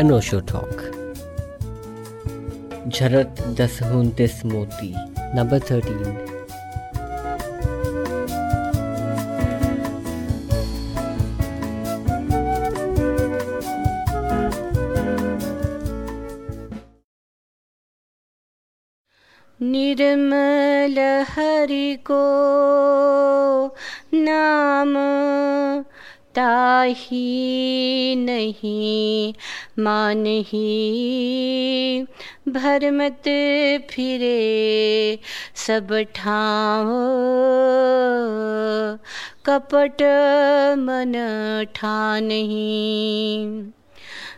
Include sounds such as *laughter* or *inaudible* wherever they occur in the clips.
अनोशो talk झरत दस उनतीस मोती नंबर थर्टीन निर्मल हरि को नाम ताही नहीं। मान ही भरमत फिरे सब ठाव। कपट मन ठान ही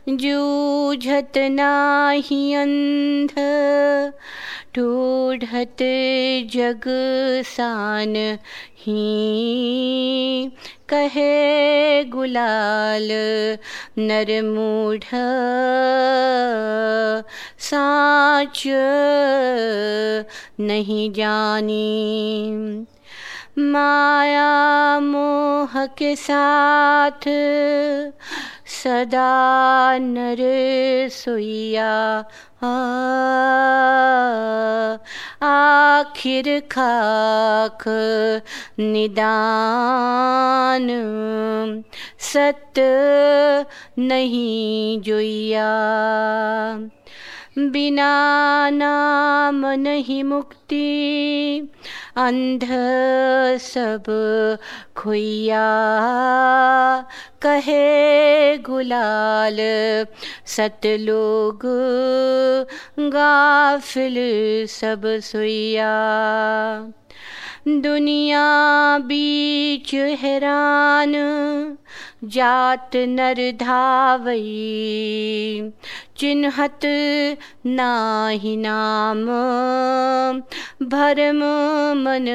जूझत नाही अंध टूढ़त जग सान ही। कहे गुलाल नर मूढ़ साच नहीं जानी। माया मोह के साथ सदा नर सोइया। आखिर खाक निदान सत्य नहीं जोइया। बिना नाम नहीं मुक्ति अंध सब खुइया। कहे गुलाल सतलोग गाफिल सब सुइया। दुनिया बीच हैरान जात नर धावई चिन्हत नाही नाम भरम मन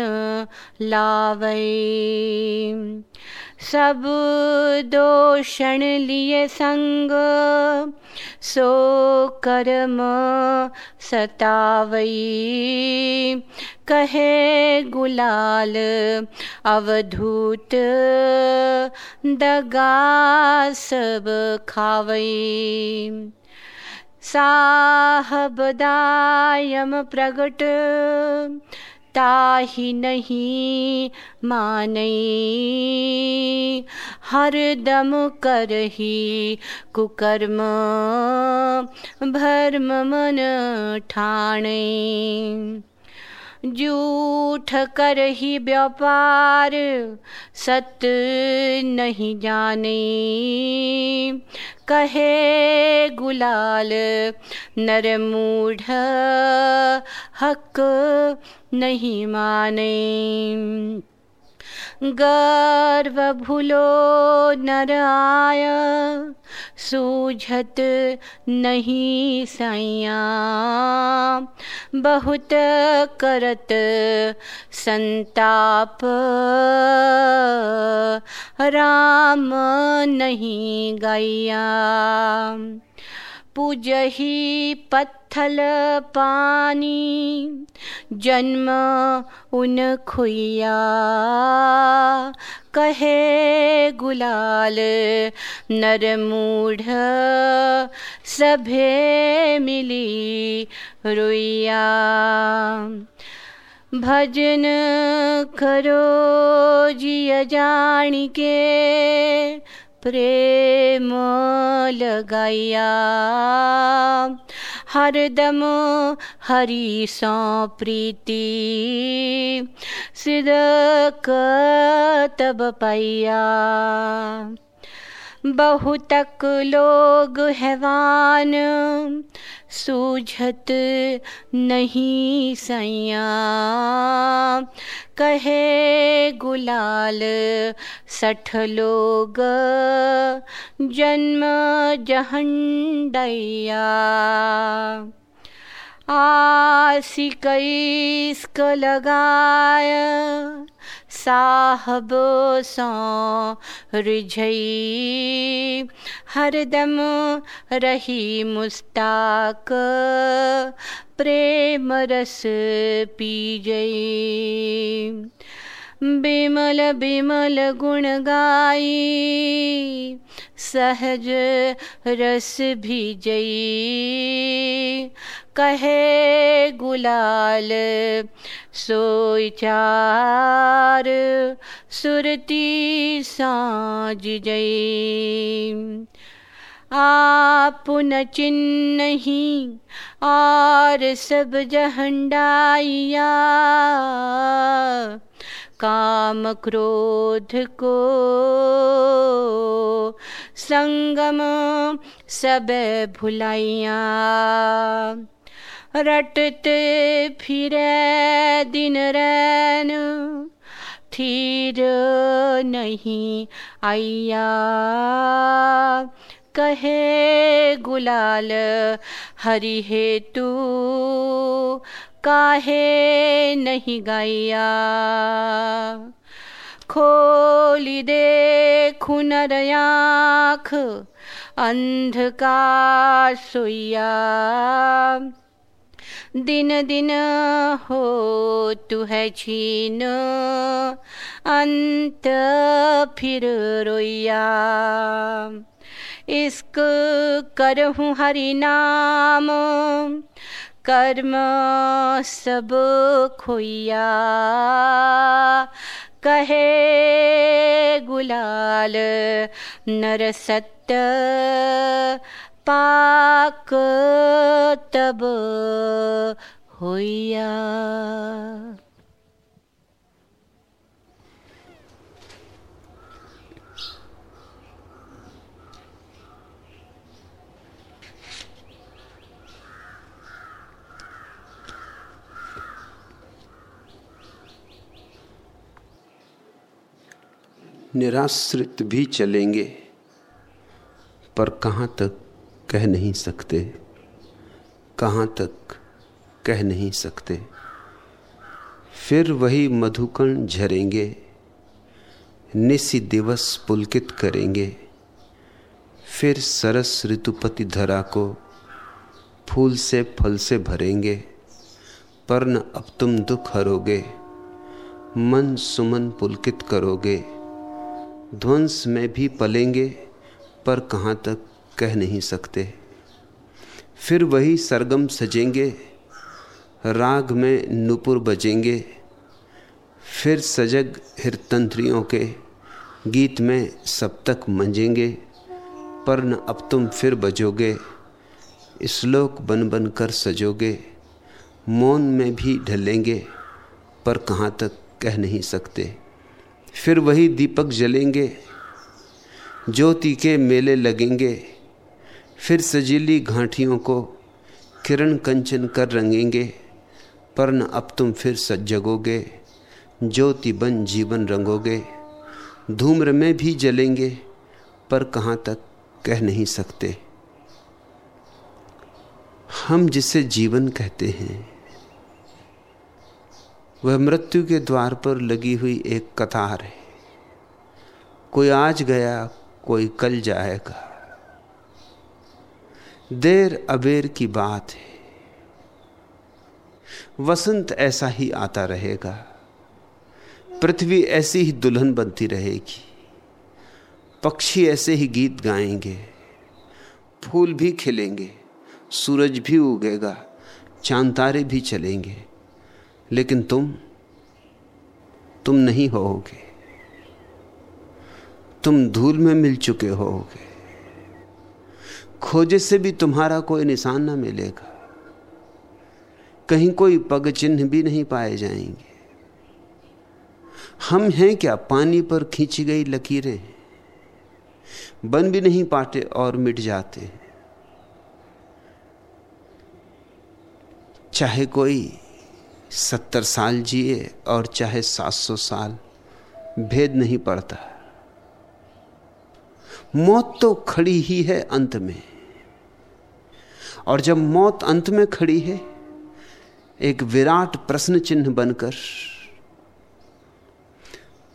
लावई। सब दोषण लिए संग सो कर्म सतावई कहे गुलाल अवधूत दगा सब खावई साहबदायम प्रगट ताही नहीं मानई हर दम करही कुकर्म भर्म मन ठाणे जूठ कर ही व्यापार सत नहीं जाने। कहे गुलाल नर मूढ़ हक नहीं माने। गर्व भूलो नर आय सूझत नहीं सैया। बहुत करत संताप राम नहीं गैया पूजही पत्थल पानी, जन्म उन खुया कहे गुलाल, नर मूढ़ सभे मिली रोइया। भजन करो जिय जान के प्रेम लगाया। हरदम हरि सौ प्रीति सिद तब पैया बहुतक लोग हैवान। सूझत नहीं सैया। कहे गुलाल सठ लोग जन्म जहन आसी कैस्क लगाय साहब सो रिझई। हरदम रही मुस्ताक प्रेम रस पी जई। बिमल बिमल गुण गाई, सहज रस भी जई। कहे गुलाल, सोई चार, सुरती साज जई। आप न चिन्ह और सब जहंडाइया। काम क्रोध को। संगम सब भुलाइया। रटते फिरे दिन रैन। थीर नहीं आइया। कहे गुलाल, हरि हेतु काहे नहीं गाया खोली दे खुनर आँख, अंधकार सोया दिन दिन हो तू है छीन, अंत फिर रोया इश्क करहूँ हरि नाम कर्म सब खोया कहे गुलाल नर सत्य पाक तब होया निराश्रित भी चलेंगे, पर कहाँ तक कह नहीं सकते। कहाँ तक कह नहीं सकते। फिर वही मधुकण झरेंगे, निसी दिवस पुलकित करेंगे। फिर सरस ऋतुपति धरा को फूल से फल से भरेंगे। पर न अब तुम दुख हरोगे, मन सुमन पुलकित करोगे। ध्वंस में भी पलेंगे, पर कहाँ तक कह नहीं सकते। फिर वही सरगम सजेंगे, राग में नुपुर बजेंगे। फिर सजग हिरतंत्रियों के गीत में सब तक मंजेंगे पर न अब तुम फिर बजोगे। श्लोक बन बन कर सजोगे, मौन में भी ढलेंगे, पर कहाँ तक कह नहीं सकते। फिर वही दीपक जलेंगे, ज्योति के मेले लगेंगे। फिर सजीली घाटियों को किरण कंचन कर रंगेंगे। पर न अब तुम फिर सजगोगे, ज्योति बन जीवन रंगोगे। धूम्र में भी जलेंगे, पर कहाँ तक कह नहीं सकते। हम जिसे जीवन कहते हैं वह मृत्यु के द्वार पर लगी हुई एक कतार है। कोई आज गया, कोई कल जाएगा। देर अबेर की बात है। वसंत ऐसा ही आता रहेगा। पृथ्वी ऐसी ही दुल्हन बनती रहेगी। पक्षी ऐसे ही गीत गाएँगे। फूल भी खिलेंगे, सूरज भी उगेगा, चाँद तारे भी चलेंगे। लेकिन तुम तुम नहीं होगे तुम धूल में मिल चुके होगे खोजे से भी तुम्हारा कोई निशान ना मिलेगा। कहीं कोई पग चिन्ह भी नहीं पाए जाएँगे। हम हैं क्या पानी पर खींची गई लकीरें? बन भी नहीं पाते और मिट जाते। चाहे कोई सत्तर साल जिए और चाहे सात सौ साल, भेद नहीं पड़ता। मौत तो खड़ी ही है अंत में। और जब मौत अंत में खड़ी है, एक विराट प्रश्न चिन्ह बनकर,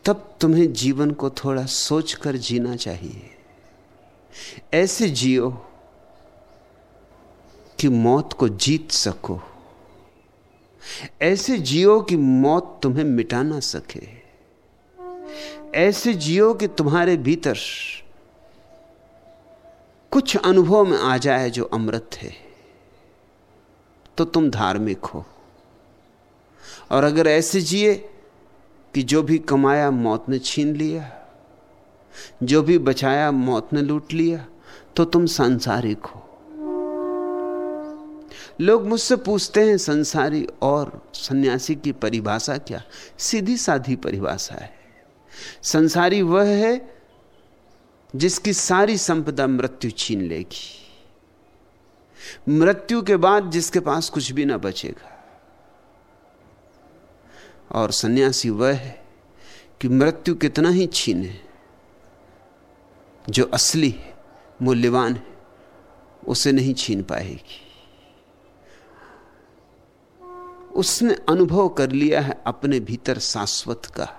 तब तुम्हें जीवन को थोड़ा सोचकर जीना चाहिए। ऐसे जियो कि मौत को जीत सको। ऐसे जियो कि मौत तुम्हें मिटा ना सके। ऐसे जियो कि तुम्हारे भीतर कुछ अनुभव में आ जाए जो अमृत है तो तुम धार्मिक हो। और अगर ऐसे जिए कि जो भी कमाया मौत ने छीन लिया, जो भी बचाया मौत ने लूट लिया तो तुम सांसारिक हो। लोग मुझसे पूछते हैं, संसारी और सन्यासी की परिभाषा क्या? सीधी साधी परिभाषा है। संसारी वह है जिसकी सारी संपदा मृत्यु छीन लेगी। मृत्यु के बाद जिसके पास कुछ भी ना बचेगा। और सन्यासी वह है कि मृत्यु कितना ही छीने जो असली है, मूल्यवान है, उसे नहीं छीन पाएगी। उसने अनुभव कर लिया है अपने भीतर शाश्वत का।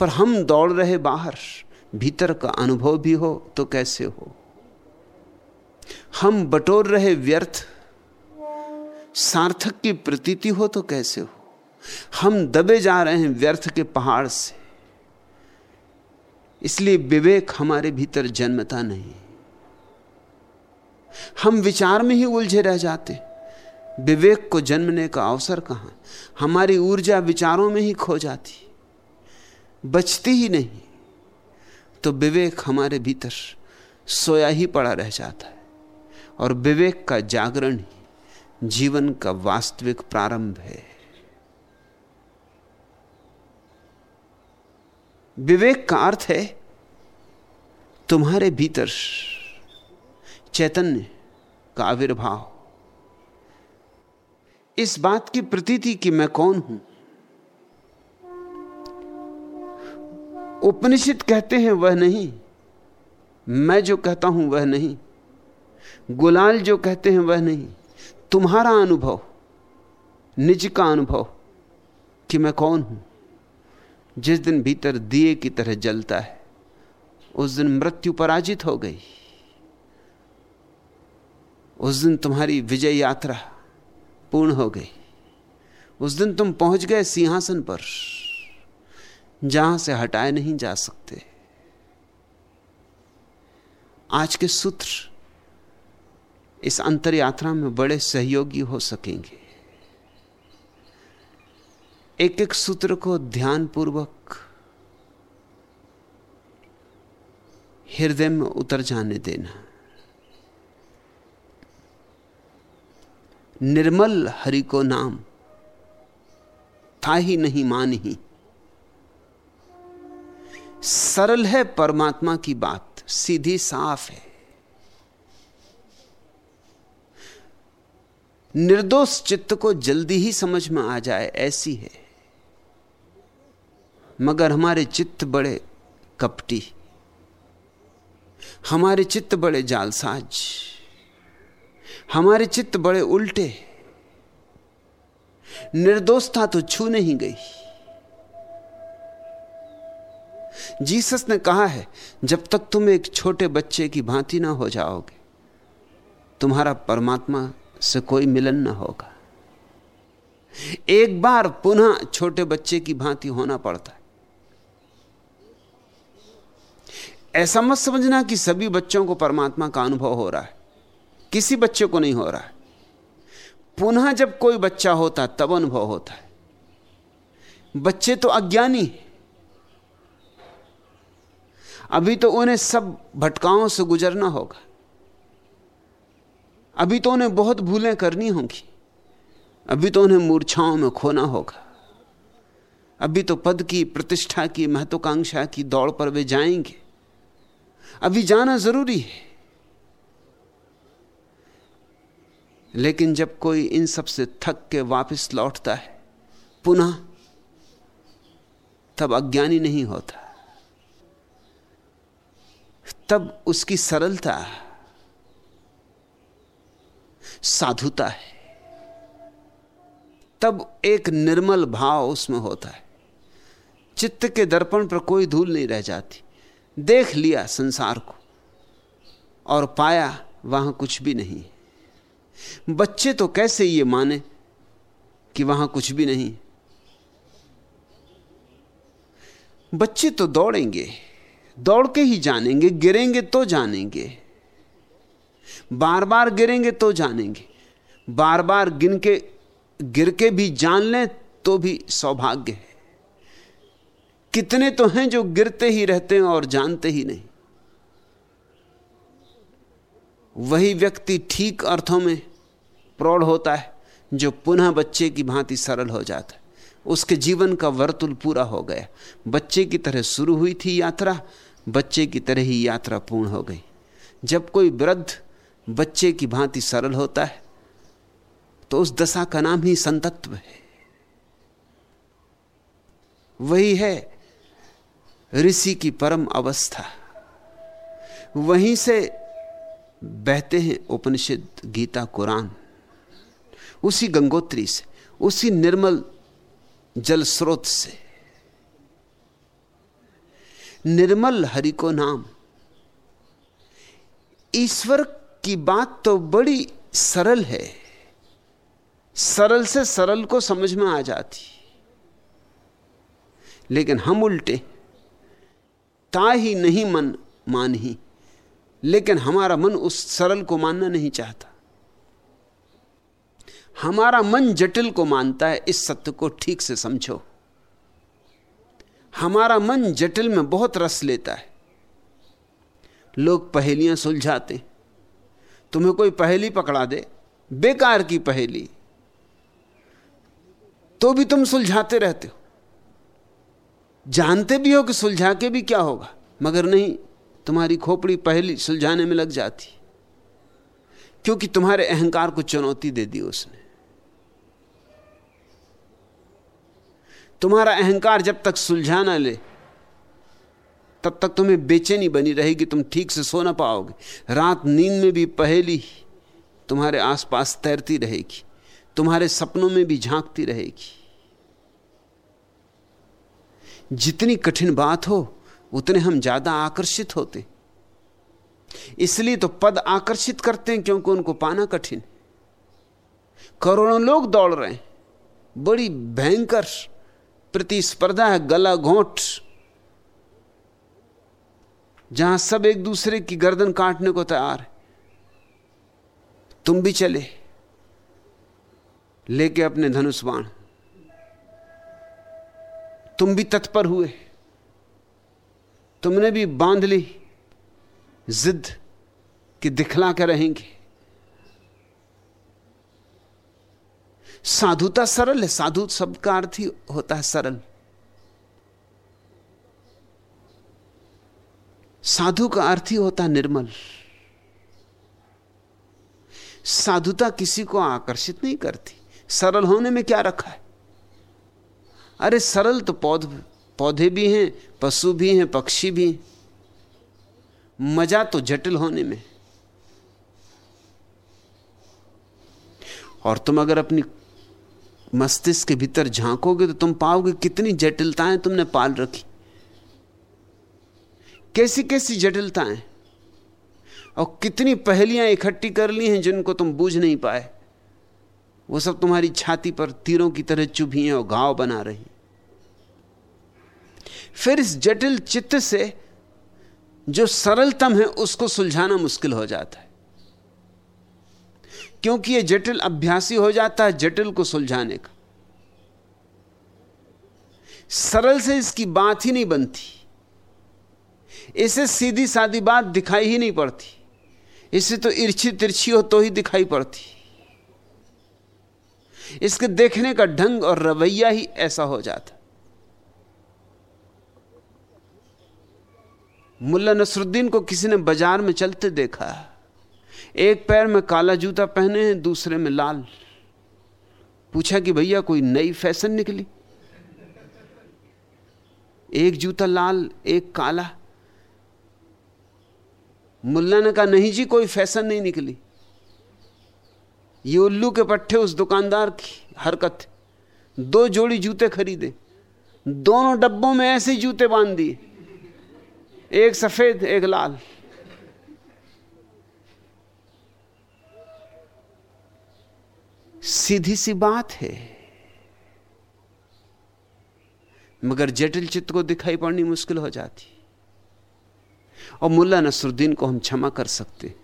पर हम दौड़ रहे बाहर, भीतर का अनुभव भी हो तो कैसे हो? हम बटोर रहे व्यर्थ, सार्थक की प्रतीति हो तो कैसे हो? हम दबे जा रहे हैं व्यर्थ के पहाड़ से। इसलिए विवेक हमारे भीतर जन्मता नहीं। हम विचार में ही उलझे रह जाते विवेक को जन्मने का अवसर कहाँ? हमारी ऊर्जा विचारों में ही खो जाती। बचती ही नहीं। तो विवेक हमारे भीतर सोया ही पड़ा रह जाता है। और विवेक का जागरण ही जीवन का वास्तविक प्रारंभ है। विवेक का अर्थ है, तुम्हारे भीतर चैतन्य का आविर्भाव। इस बात की प्रतीति कि मैं कौन हूँ? उपनिषद कहते हैं वह नहीं, मैं जो कहता हूँ वह नहीं, गुलाल जो कहते हैं वह नहीं, तुम्हारा अनुभव, निज का अनुभव कि मैं कौन हूँ? जिस दिन भीतर दिए की तरह जलता है, उस दिन मृत्यु पराजित हो गई, उस दिन तुम्हारी विजय यात्रा पूर्ण हो गई। उस दिन तुम पहुँच गए सिंहासन पर, जहाँ से हटाए नहीं जा सकते। आज के सूत्र इस अंतर यात्रा में बड़े सहयोगी हो सकेंगे। एक एक सूत्र को ध्यानपूर्वक हृदय में उतर जाने देना। निर्मल हरि को नाम। था ही नहीं मान ही। सरल है परमात्मा की बात, सीधी साफ़ है। निर्दोष चित्त को जल्दी ही समझ में आ जाए, ऐसी है। मगर हमारे चित्त बड़े कपटी। हमारे चित्त बड़े जालसाज। हमारे चित्त बड़े उल्टे। निर्दोषता तो छू नहीं गई। जीसस ने कहा है, जब तक तुम एक छोटे बच्चे की भांति ना हो जाओगे, तुम्हारा परमात्मा से कोई मिलन ना होगा। एक बार पुनः छोटे बच्चे की भांति होना पड़ता है। ऐसा मत समझना कि सभी बच्चों को परमात्मा का अनुभव हो रहा है। किसी बच्चे को नहीं हो रहा है। पुनः जब कोई बच्चा होता तब अनुभव होता है। बच्चे तो अज्ञानी है। अभी तो उन्हें सब भटकाओं से गुजरना होगा। अभी तो उन्हें बहुत भूलें करनी होंगी। अभी तो उन्हें मूर्छाओं में खोना होगा। अभी तो पद की प्रतिष्ठा की, महत्वाकांक्षा की दौड़ पर वे जाएँगे। अभी जाना ज़रूरी है। लेकिन जब कोई इन सबसे थक के वापस लौटता है, पुनः तब अज्ञानी नहीं होता। तब उसकी सरलता, साधुता है। तब एक निर्मल भाव उसमें होता है। चित्त के दर्पण पर कोई धूल नहीं रह जाती। देख लिया संसार को और पाया वहाँ कुछ भी नहीं बच्चे तो कैसे ये माने कि वहाँ कुछ भी नहीं? बच्चे तो दौड़ेंगे, दौड़ के ही जानेंगे, गिरेंगे तो जानेंगे बार बार गिरेंगे तो जानेंगे बार बार गिन के, गिर के भी जान लें तो भी सौभाग्य है। कितने तो हैं जो गिरते ही रहते हैं और जानते ही नहीं। वही व्यक्ति ठीक अर्थों में प्रौढ़ होता है, जो पुनः बच्चे की भांति सरल हो जाता है। उसके जीवन का वर्तुल पूरा हो गया। बच्चे की तरह शुरू हुई थी यात्रा, बच्चे की तरह ही यात्रा पूर्ण हो गई। जब कोई वृद्ध बच्चे की भांति सरल होता है तो उस दशा का नाम ही संतत्व है। वही है ऋषि की परम अवस्था। वहीं से बहते हैं उपनिषद गीता कुरान। उसी गंगोत्री से, उसी निर्मल जल स्रोत से। निर्मल हरि को नाम। ईश्वर की बात तो बड़ी सरल है। सरल से सरल को समझ में आ जाती। लेकिन हम उल्टे। ता ही नहीं मन मान ही लेकिन हमारा मन उस सरल को मानना नहीं चाहता। हमारा मन जटिल को मानता है, इस सत्य को ठीक से समझो। हमारा मन जटिल में बहुत रस लेता है। लोग पहेलियाँ सुलझाते तुम्हें कोई पहेली पकड़ा दे, बेकार की पहेली तो भी तुम सुलझाते रहते हो। जानते भी हो कि सुलझा के भी क्या होगा, मगर नहीं, तुम्हारी खोपड़ी पहली सुलझाने में लग जाती। क्योंकि तुम्हारे अहंकार को चुनौती दे दी उसने। तुम्हारा अहंकार जब तक सुलझा ना ले, तब तक तुम्हें बेचैनी बनी रहेगी, तुम ठीक से सो ना पाओगे। रात नींद में भी पहेली तुम्हारे आसपास तैरती रहेगी, तुम्हारे सपनों में भी झांकती रहेगी। जितनी कठिन बात हो, उतने हम ज़्यादा आकर्षित होते। इसलिए तो पद आकर्षित करते हैं क्योंकि उनको पाना कठिन। करोड़ों लोग दौड़ रहे हैं, बड़ी भयंकर प्रतिस्पर्धा है, गला घोंट। जहाँ सब एक दूसरे की गर्दन काटने को तैयार है। तुम भी चले, लेके अपने धनुष बाण। तुम भी तत्पर हुए, तुमने भी बाँध ली, जिद कि दिखला के रहेंगे। साधुता सरल है, साधु शब्द का अर्थ ही होता है सरल। साधु का अर्थ ही होता है निर्मल। साधुता किसी को आकर्षित नहीं करती। सरल होने में क्या रखा है? अरे सरल तो पौध, पौधे भी हैं, पशु भी हैं, पक्षी भी हैं। मज़ा तो जटिल होने में। और तुम अगर अपनी मस्तिष्क के भीतर झांकोगे तो तुम पाओगे कितनी जटिलताएँ तुमने पाल रखी। कैसी कैसी जटिलताएँ? और कितनी पहलियाँ इकट्ठी कर ली हैं जिनको तुम बूझ नहीं पाए। वो सब तुम्हारी छाती पर तीरों की तरह चुभी हैं और घाव बना रही फिर इस जटिल चित्त से जो सरलतम है, उसको सुलझाना मुश्किल हो जाता है। क्योंकि यह जटिल अभ्यासी हो जाता है जटिल को सुलझाने का। सरल से इसकी बात ही नहीं बनती। इसे सीधी सादी बात दिखाई ही नहीं पड़ती। इसे तो इर्छी तिरछी हो तो ही दिखाई पड़ती। इसके देखने का ढंग और रवैया ही ऐसा हो जाता। मुल्ला नसरुद्दीन को किसी ने बाज़ार में चलते देखा। एक पैर में काला जूता पहने हैं, दूसरे में लाल। पूछा कि भैया, कोई नई फ़ैशन निकली? एक जूता लाल, एक काला। मुल्ला ने कहा, नहीं जी, कोई फ़ैशन नहीं निकली। ये उल्लू के पट्टे उस दुकानदार की हरकत दो जोड़ी जूते खरीदे। दोनों डब्बों में ऐसे जूते बाँध दिए। एक सफ़ेद, एक लाल। सीधी सी बात है। मगर जटिल चित्त को दिखाई पड़नी मुश्किल हो जाती। और मुल्ला नसरुद्दीन को हम क्षमा कर सकते।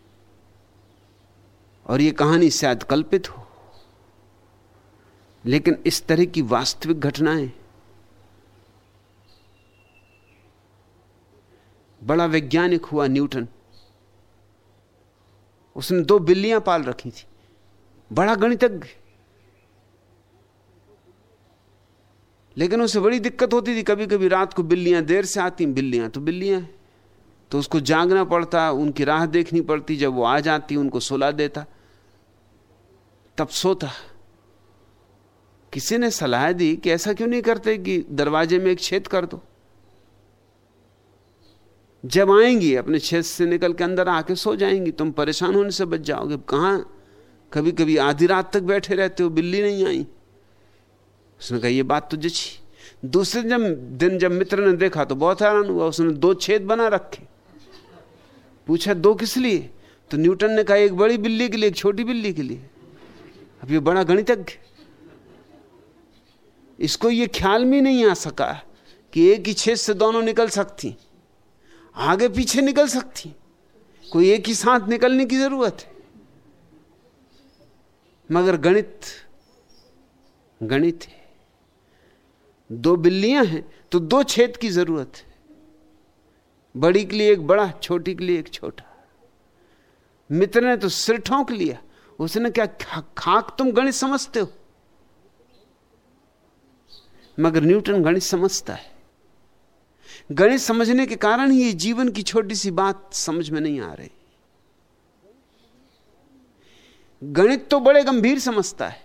और यह कहानी शायद कल्पित हो। लेकिन इस तरह की वास्तविक घटनाएँ बड़ा वैज्ञानिक हुआ न्यूटन। उसने दो बिल्लियाँ पाल रखी थी। बड़ा गणितज्ञ। लेकिन उसे बड़ी दिक्कत होती थी कभी कभी रात को बिल्लियाँ देर से आती, बिल्लियाँ तो बिल्लियाँ। तो उसको जागना पड़ता, उनकी राह देखनी पड़ती, जब वो आ जाती, उनको सुला देता। तब सोता। किसी ने सलाह दी कि ऐसा क्यों नहीं करते कि दरवाजे में एक छेद कर दो? जब आएँगी, अपने छेद से निकल के अंदर आके सो जाएँगी, तुम परेशान होने से बच जाओगे। कहाँ कभी कभी आधी रात तक बैठे रहते हो, बिल्ली नहीं आई। उसने कहा, ये बात तो जची। दूसरे जब, दिन जब मित्र ने देखा तो बहुत हैरान हुआ, उसने दो छेद बना रखे। पूछा, दो किस लिए? तो न्यूटन ने कहा, एक बड़ी बिल्ली के लिए, एक छोटी बिल्ली के लिए। अब ये बड़ा गणितज्ञ। इसको ये ख्याल में नहीं आ सका कि एक ही छेद से दोनों निकल सकती। आगे पीछे निकल सकती। कोई एक ही साथ निकलने की ज़रूरत है। मगर गणित गणित है। दो बिल्लियाँ हैं तो दो छेद की ज़रूरत है। बड़ी के लिए एक बड़ा, छोटी के लिए एक छोटा। मित्र ने तो सिर ठोंक लिया। उसने क्या खाक तुम गणित समझते हो? मगर न्यूटन गणित समझता है। गणित समझने के कारण ही जीवन की छोटी सी बात समझ में नहीं आ रही। गणित तो बड़े गंभीर समझता है।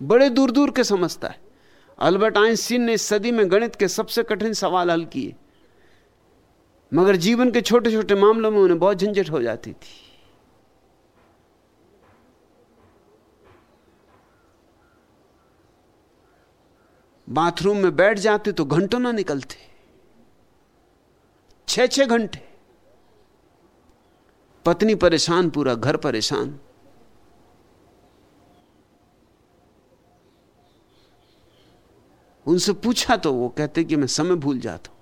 बड़े दूर दूर के समझता है। अल्बर्ट आइंस्टीन ने इस सदी में गणित के सबसे कठिन सवाल हल किए। मगर जीवन के छोटे छोटे मामलों में उन्हें बहुत झंझट हो जाती थी। बाथरूम में बैठ जाते तो घंटों ना निकलते। छह छह घंटे। पत्नी परेशान, पूरा घर परेशान। उनसे पूछा तो वो कहते कि मैं समय भूल जाता हूँ।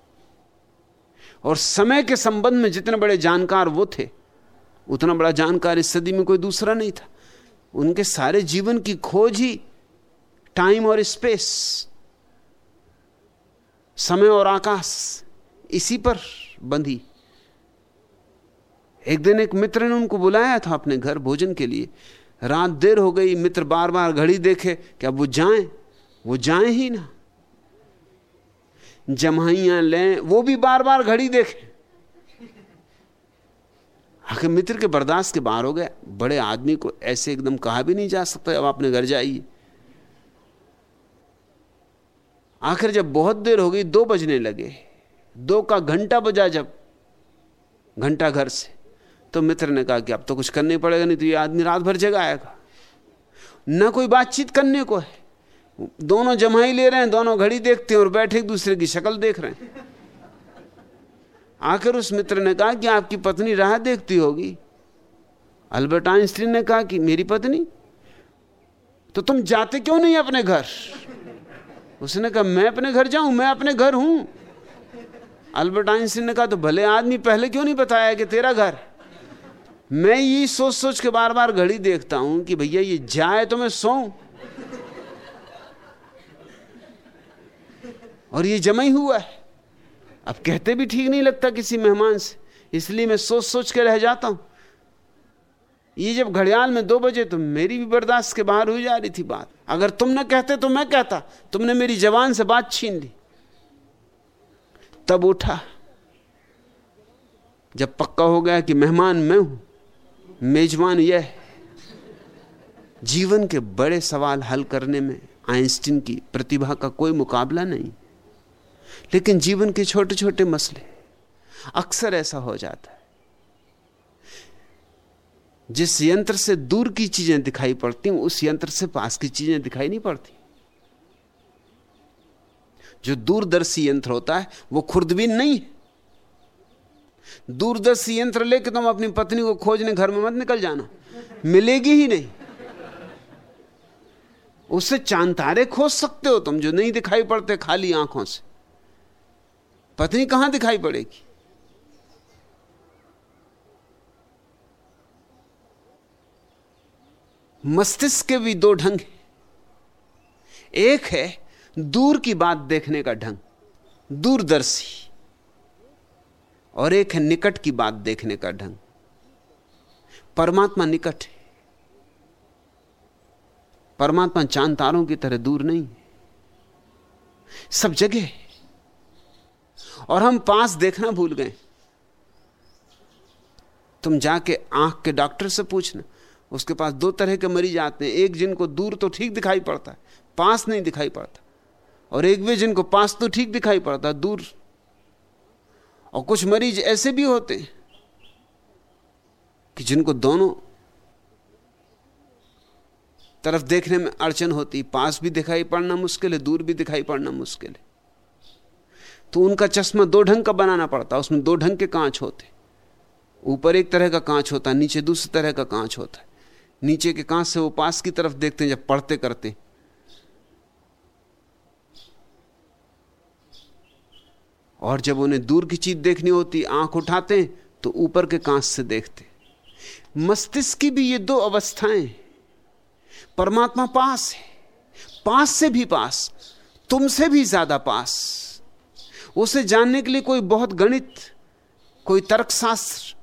और समय के संबंध में जितने बड़े जानकार वो थे, उतना बड़ा जानकार इस सदी में कोई दूसरा नहीं था। उनके सारे जीवन की खोज ही टाइम और स्पेस समय और आकाश इसी पर बंधी। एक दिन एक मित्र ने उनको बुलाया था अपने घर भोजन के लिए। रात देर हो गई, मित्र बार बार घड़ी देखे कि अब वो जाएँ? वो जाएँ ही ना। जमाइयाँ लें, वो भी बार बार घड़ी देखे। आखिर मित्र के बर्दाश्त के बाहर हो गए। बड़े आदमी को ऐसे एकदम कहा भी नहीं जा सकता, अब अपने घर जाइए। आखिर जब बहुत देर हो गई, दो बजने लगे। दो का घंटा बजा जब, घंटा घर से। तो मित्र ने कहा कि अब तो कुछ करने पड़ेगा नहीं तो ये आदमी रात भर जगह आएगा। ना कोई बातचीत करने को है। दोनों जमाई ले रहे हैं, दोनों घड़ी देखते हैं और बैठे एक दूसरे की शक्ल देख रहे हैं। आखिर उस मित्र ने कहा कि आपकी पत्नी राह देखती होगी। अल्बर्ट आइंस्टीन ने कहा कि मेरी पत्नी? तो तुम जाते क्यों नहीं अपने घर? उसने कहा, मैं अपने घर जाऊँ, मैं अपने घर हूँ। अल्बर्ट आइंस्टीन ने कहा तो भले आदमी पहले क्यों नहीं बताया कि तेरा घर? मैं ये सोच सोच के बार बार घड़ी देखता हूँ कि भैया ये जाए तो मैं सो और ये जमा ही हुआ है। अब कहते भी ठीक नहीं लगता किसी मेहमान से, इसलिए मैं सोच सोच के रह जाता हूँ। ये जब घड़ियाल में दो बजे तो मेरी भी बर्दाश्त के बाहर हुई जा रही थी बात। अगर तुम न कहते तो मैं कहता, तुमने मेरी जवान से बात छीन ली। तब उठा। जब पक्का हो गया कि मेहमान मैं हूँ मेजबान यह जीवन के बड़े सवाल हल करने में आइंस्टीन की प्रतिभा का कोई मुकाबला नहीं। लेकिन जीवन के छोटे छोटे मसले अक्सर ऐसा हो जाता है, जिस यंत्र से दूर की चीज़ें दिखाई पड़ती उस यंत्र से पास की चीज़ें दिखाई नहीं पड़ती। जो दूरदर्शी यंत्र होता है, वो खुर्दबीन नहीं है। दूरदर्शी यंत्र लेके तुम अपनी पत्नी को खोजने घर में मत निकल जाना। मिलेगी ही नहीं। उससे चाँद तारे खोज सकते हो तुम जो नहीं दिखाई पड़ते खाली आँखों से। पत्नी कहाँ दिखाई पड़ेगी? मस्तिष्क के भी दो ढंग हैं। एक है दूर की बात देखने का ढंग, दूरदर्शी। और एक है निकट की बात देखने का ढंग। परमात्मा निकट है। परमात्मा चाँद तारों की तरह दूर नहीं है। सब जगह और हम पास देखना भूल गए। तुम जाके आँख के डॉक्टर से पूछना। उसके पास दो तरह के मरीज़ आते हैं। एक जिनको दूर तो ठीक दिखाई पड़ता है, पास नहीं दिखाई पड़ता। और एक वे जिनको पास तो ठीक दिखाई पड़ता है, दूर और कुछ मरीज़ ऐसे भी होते हैं कि जिनको दोनों तरफ़ देखने में अड़चन होती, पास भी दिखाई पड़ना मुश्किल है, दूर भी दिखाई पड़ना मुश्किल है। तो उनका चश्मा दो ढंग का बनाना पड़ता, उसमें दो ढंग के कांच होते। ऊपर एक तरह का कांच होता है नीचे दूसरी तरह का कांच होता। है नीचे के कांच से वो पास की तरफ़ देखते हैं, जब पढ़ते करते और जब उन्हें दूर की चीज़ देखनी होती, आँख उठाते हैं तो ऊपर के कांच से देखते। मस्तिष्क की भी ये दो अवस्थाएँ, परमात्मा पास है, पास से भी पास, तुमसे भी ज़्यादा पास। उसे जानने के लिए कोई बहुत गणित, कोई तर्कशास्त्र,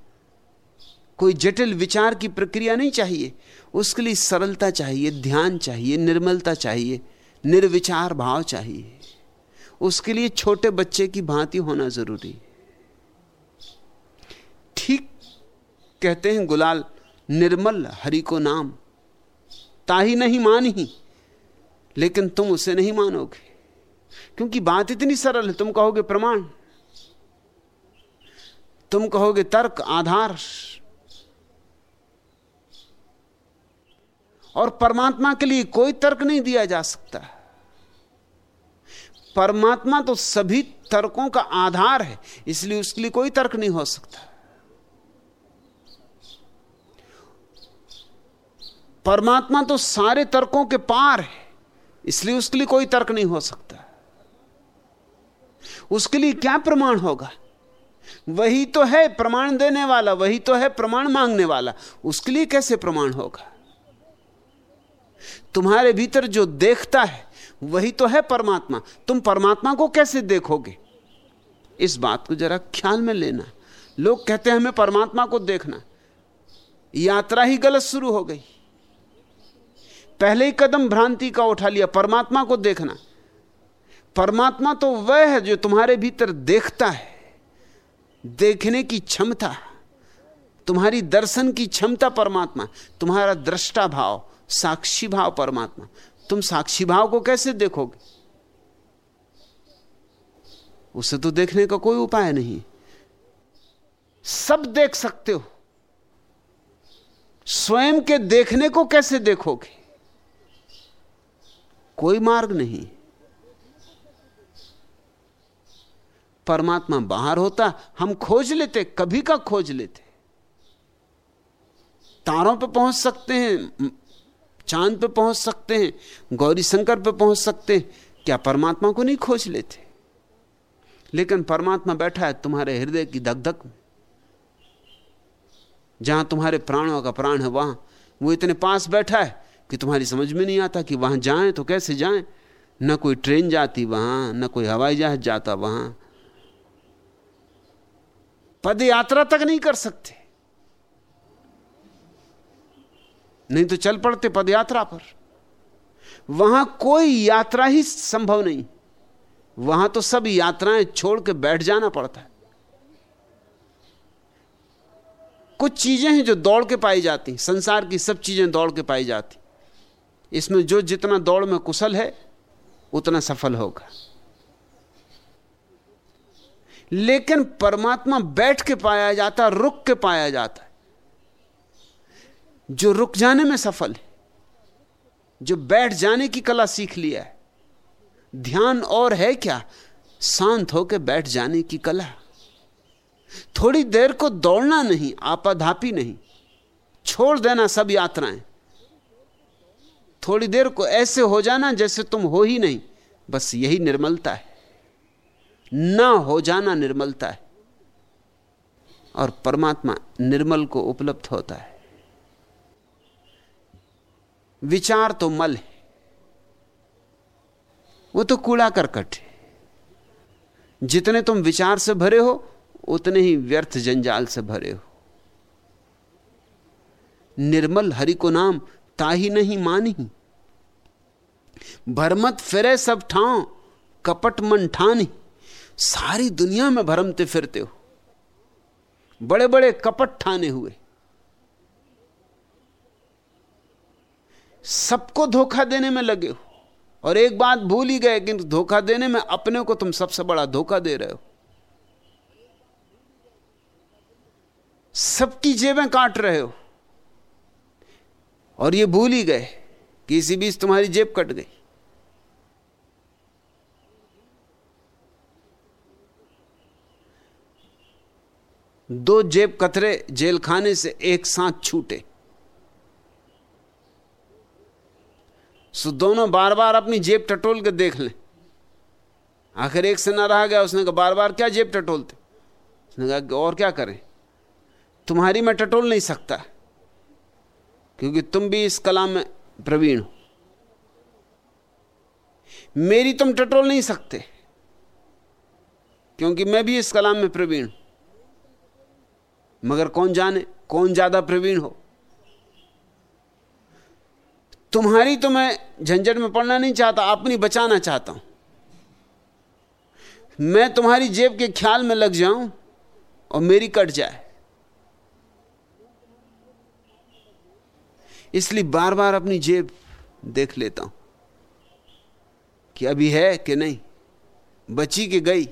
कोई जटिल विचार की प्रक्रिया नहीं चाहिए। उसके लिए सरलता चाहिए, ध्यान चाहिए, निर्मलता चाहिए, निर्विचार भाव चाहिए। उसके लिए छोटे बच्चे की भांति होना ज़रूरी ठीक कहते हैं गुलाल, निर्मल हरि को नाम। ताही नहीं मानी लेकिन तुम उसे नहीं मानोगे। क्योंकि बात इतनी सरल है, तुम कहोगे प्रमाण। तुम कहोगे तर्क, आधार। और परमात्मा के लिए कोई तर्क नहीं दिया जा सकता। परमात्मा तो सभी तर्कों का आधार है, इसलिए उसके लिए कोई तर्क नहीं हो सकता। परमात्मा तो सारे तर्कों के पार है, इसलिए उसके लिए कोई तर्क नहीं हो सकता। उसके लिए क्या प्रमाण होगा? वही तो है प्रमाण देने वाला, वही तो है प्रमाण मांगने वाला, उसके लिए कैसे प्रमाण होगा? तुम्हारे भीतर जो देखता है वही तो है परमात्मा। तुम परमात्मा को कैसे देखोगे? इस बात को जरा ख्याल में लेना। लोग कहते हैं, हमें परमात्मा को देखना। यात्रा ही गलत शुरू हो गई। पहले ही कदम भ्रांति का उठा लिया, परमात्मा को देखना। परमात्मा तो वह है जो तुम्हारे भीतर देखता है। देखने की क्षमता। तुम्हारी दर्शन की क्षमता परमात्मा। तुम्हारा दृष्टा भाव साक्षी भाव परमात्मा। तुम साक्षी भाव को कैसे देखोगे? उसे तो देखने का कोई उपाय नहीं। सब देख सकते हो। स्वयं के देखने को कैसे देखोगे? कोई मार्ग नहीं। परमात्मा बाहर होता, हम खोज लेते, कभी का खोज लेते। तारों पर पहुँच सकते हैं चाँद पे पहुँच सकते हैं, गौरी शंकर पे पहुँच सकते हैं। क्या परमात्मा को नहीं खोज लेते? लेकिन परमात्मा बैठा है तुम्हारे हृदय की धक में। जहाँ तुम्हारे प्राणों का प्राण है, वहाँ वो इतने पास बैठा है कि तुम्हारी समझ में नहीं आता कि वहाँ जाएँ तो कैसे जाएँ? न कोई ट्रेन जाती वहाँ, न कोई हवाई जहाज़ जाता वहाँ। पद यात्रा तक नहीं कर सकते। नहीं तो चल पड़ते पद यात्रा पर। वहाँ कोई यात्रा ही संभव नहीं। वहाँ तो सब यात्राएँ छोड़ के बैठ जाना पड़ता है। कुछ चीज़ें हैं जो दौड़ के पाई जाती, संसार की सब चीज़ें दौड़ के पाई जाती। इसमें जो जितना दौड़ में कुशल है, उतना सफल होगा। लेकिन परमात्मा बैठ के पाया जाता, रुक के पाया जाता। है जो रुक जाने में सफल है, जो बैठ जाने की कला सीख लिया है, ध्यान और है क्या? शांत होकर बैठ जाने की कला। थोड़ी देर को दौड़ना नहीं, आपाधापी नहीं, छोड़ देना सब यात्राएँ। थोड़ी देर को ऐसे हो जाना जैसे तुम हो ही नहीं, बस यही निर्मलता है। ना हो जाना निर्मलता है, और परमात्मा निर्मल को उपलब्ध होता है। विचार तो मल है। वो तो कूड़ा करकट है। जितने तुम विचार से भरे हो, उतने ही व्यर्थ जंजाल से भरे हो। निर्मल हरि को नाम ताही नहीं मानी। भरमत फिरे सब ठाव कपट मन ठानी। सारी दुनिया में भरमते फिरते हो। बड़े बड़े कपट ठाने हुए। सबको धोखा देने में लगे हो। और एक बात भूल ही गए कि धोखा देने में अपने को तुम सबसे बड़ा धोखा दे रहे हो। सबकी जेबें काट रहे हो। और ये भूल ही गए कि इसी बीच तुम्हारी जेब कट गई। दो जेब कतरे जेल खाने से एक साथ छूटे। सो दोनों बार बार अपनी जेब टटोल के देख लें। आखिर एक से ना रहा गया, उसने कहा बार बार क्या जेब टटोलते? उसने कहा और क्या करें? तुम्हारी मैं टटोल नहीं सकता, क्योंकि तुम भी इस कला में प्रवीण हो। मेरी तुम टटोल नहीं सकते, क्योंकि मैं भी इस कलाम में प्रवीण मगर कौन जाने, कौन ज़्यादा प्रवीण हो? तुम्हारी तो मैं झंझट में पड़ना नहीं चाहता, अपनी बचाना चाहता हूँ। मैं तुम्हारी जेब के ख्याल में लग जाऊँ और मेरी कट जाए। इसलिए बार बार अपनी जेब देख लेता हूँ कि अभी है कि नहीं, बची कि गई।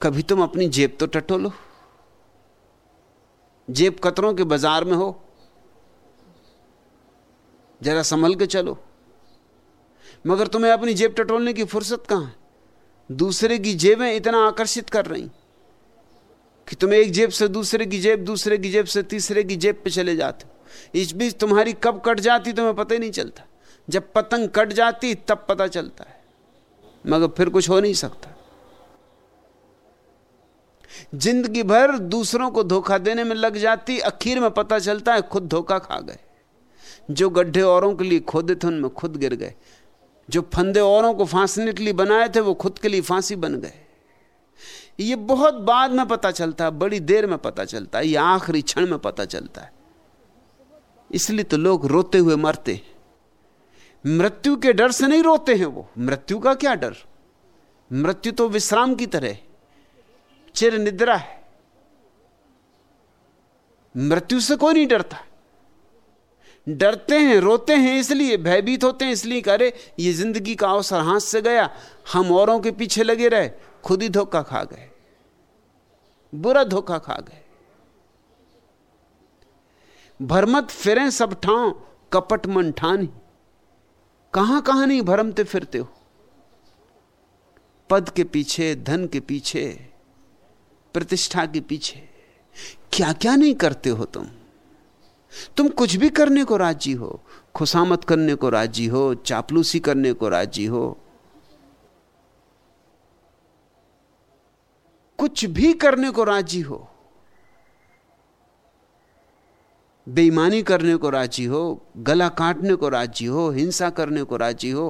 कभी तुम अपनी जेब तो टटोलो जेब कतरों के बाज़ार में हो। जरा संभल के चलो। मगर तुम्हें अपनी जेब टटोलने की फुर्सत कहाँ है? दूसरे की जेबें इतना आकर्षित कर रही कि तुम एक जेब से दूसरे की जेब, दूसरे की जेब से तीसरे की जेब पे चले जाते हो। इस बीच तुम्हारी कब कट जाती तुम्हें पता ही नहीं चलता। जब पतंग कट जाती, तब पता चलता है। मगर फिर कुछ हो नहीं सकता। ज़िंदगी भर दूसरों को धोखा देने में लग जाती, आखिर में पता चलता है खुद धोखा खा गए। जो गड्ढे औरों के लिए खोदे थे, उनमें खुद गिर गए। जो फंदे औरों को फांसने के लिए बनाए थे, वो खुद के लिए फांसी बन गए। ये बहुत बाद में पता चलता है, बड़ी देर में पता चलता है, ये आखिरी क्षण में पता चलता है। इसलिए तो लोग रोते हुए मरते मृत्यु के डर से नहीं रोते हैं वो। मृत्यु का क्या डर? मृत्यु तो विश्राम की तरह चिर निद्रा है। मृत्यु से कोई नहीं डरता। डरते हैं, रोते हैं, इसलिए भयभीत होते हैं, इसलिए करे ये ज़िंदगी का अवसर हाथ से गया, हम औरों के पीछे लगे रहे, खुद ही धोखा खा गए, बुरा धोखा खा गए। भरमत फिरे सब ठाव कपट मन ठानी कहाँ कहाँ नहीं भरमते फिरते हो? पद के पीछे, धन के पीछे प्रतिष्ठा के पीछे क्या क्या नहीं करते हो तुम? तुम कुछ भी करने को राज़ी हो खुशामत करने को राज़ी हो, चापलूसी करने को राज़ी हो, कुछ भी करने को राज़ी हो, बेईमानी करने को राज़ी हो, गला काटने को राज़ी हो, हिंसा करने को राज़ी हो,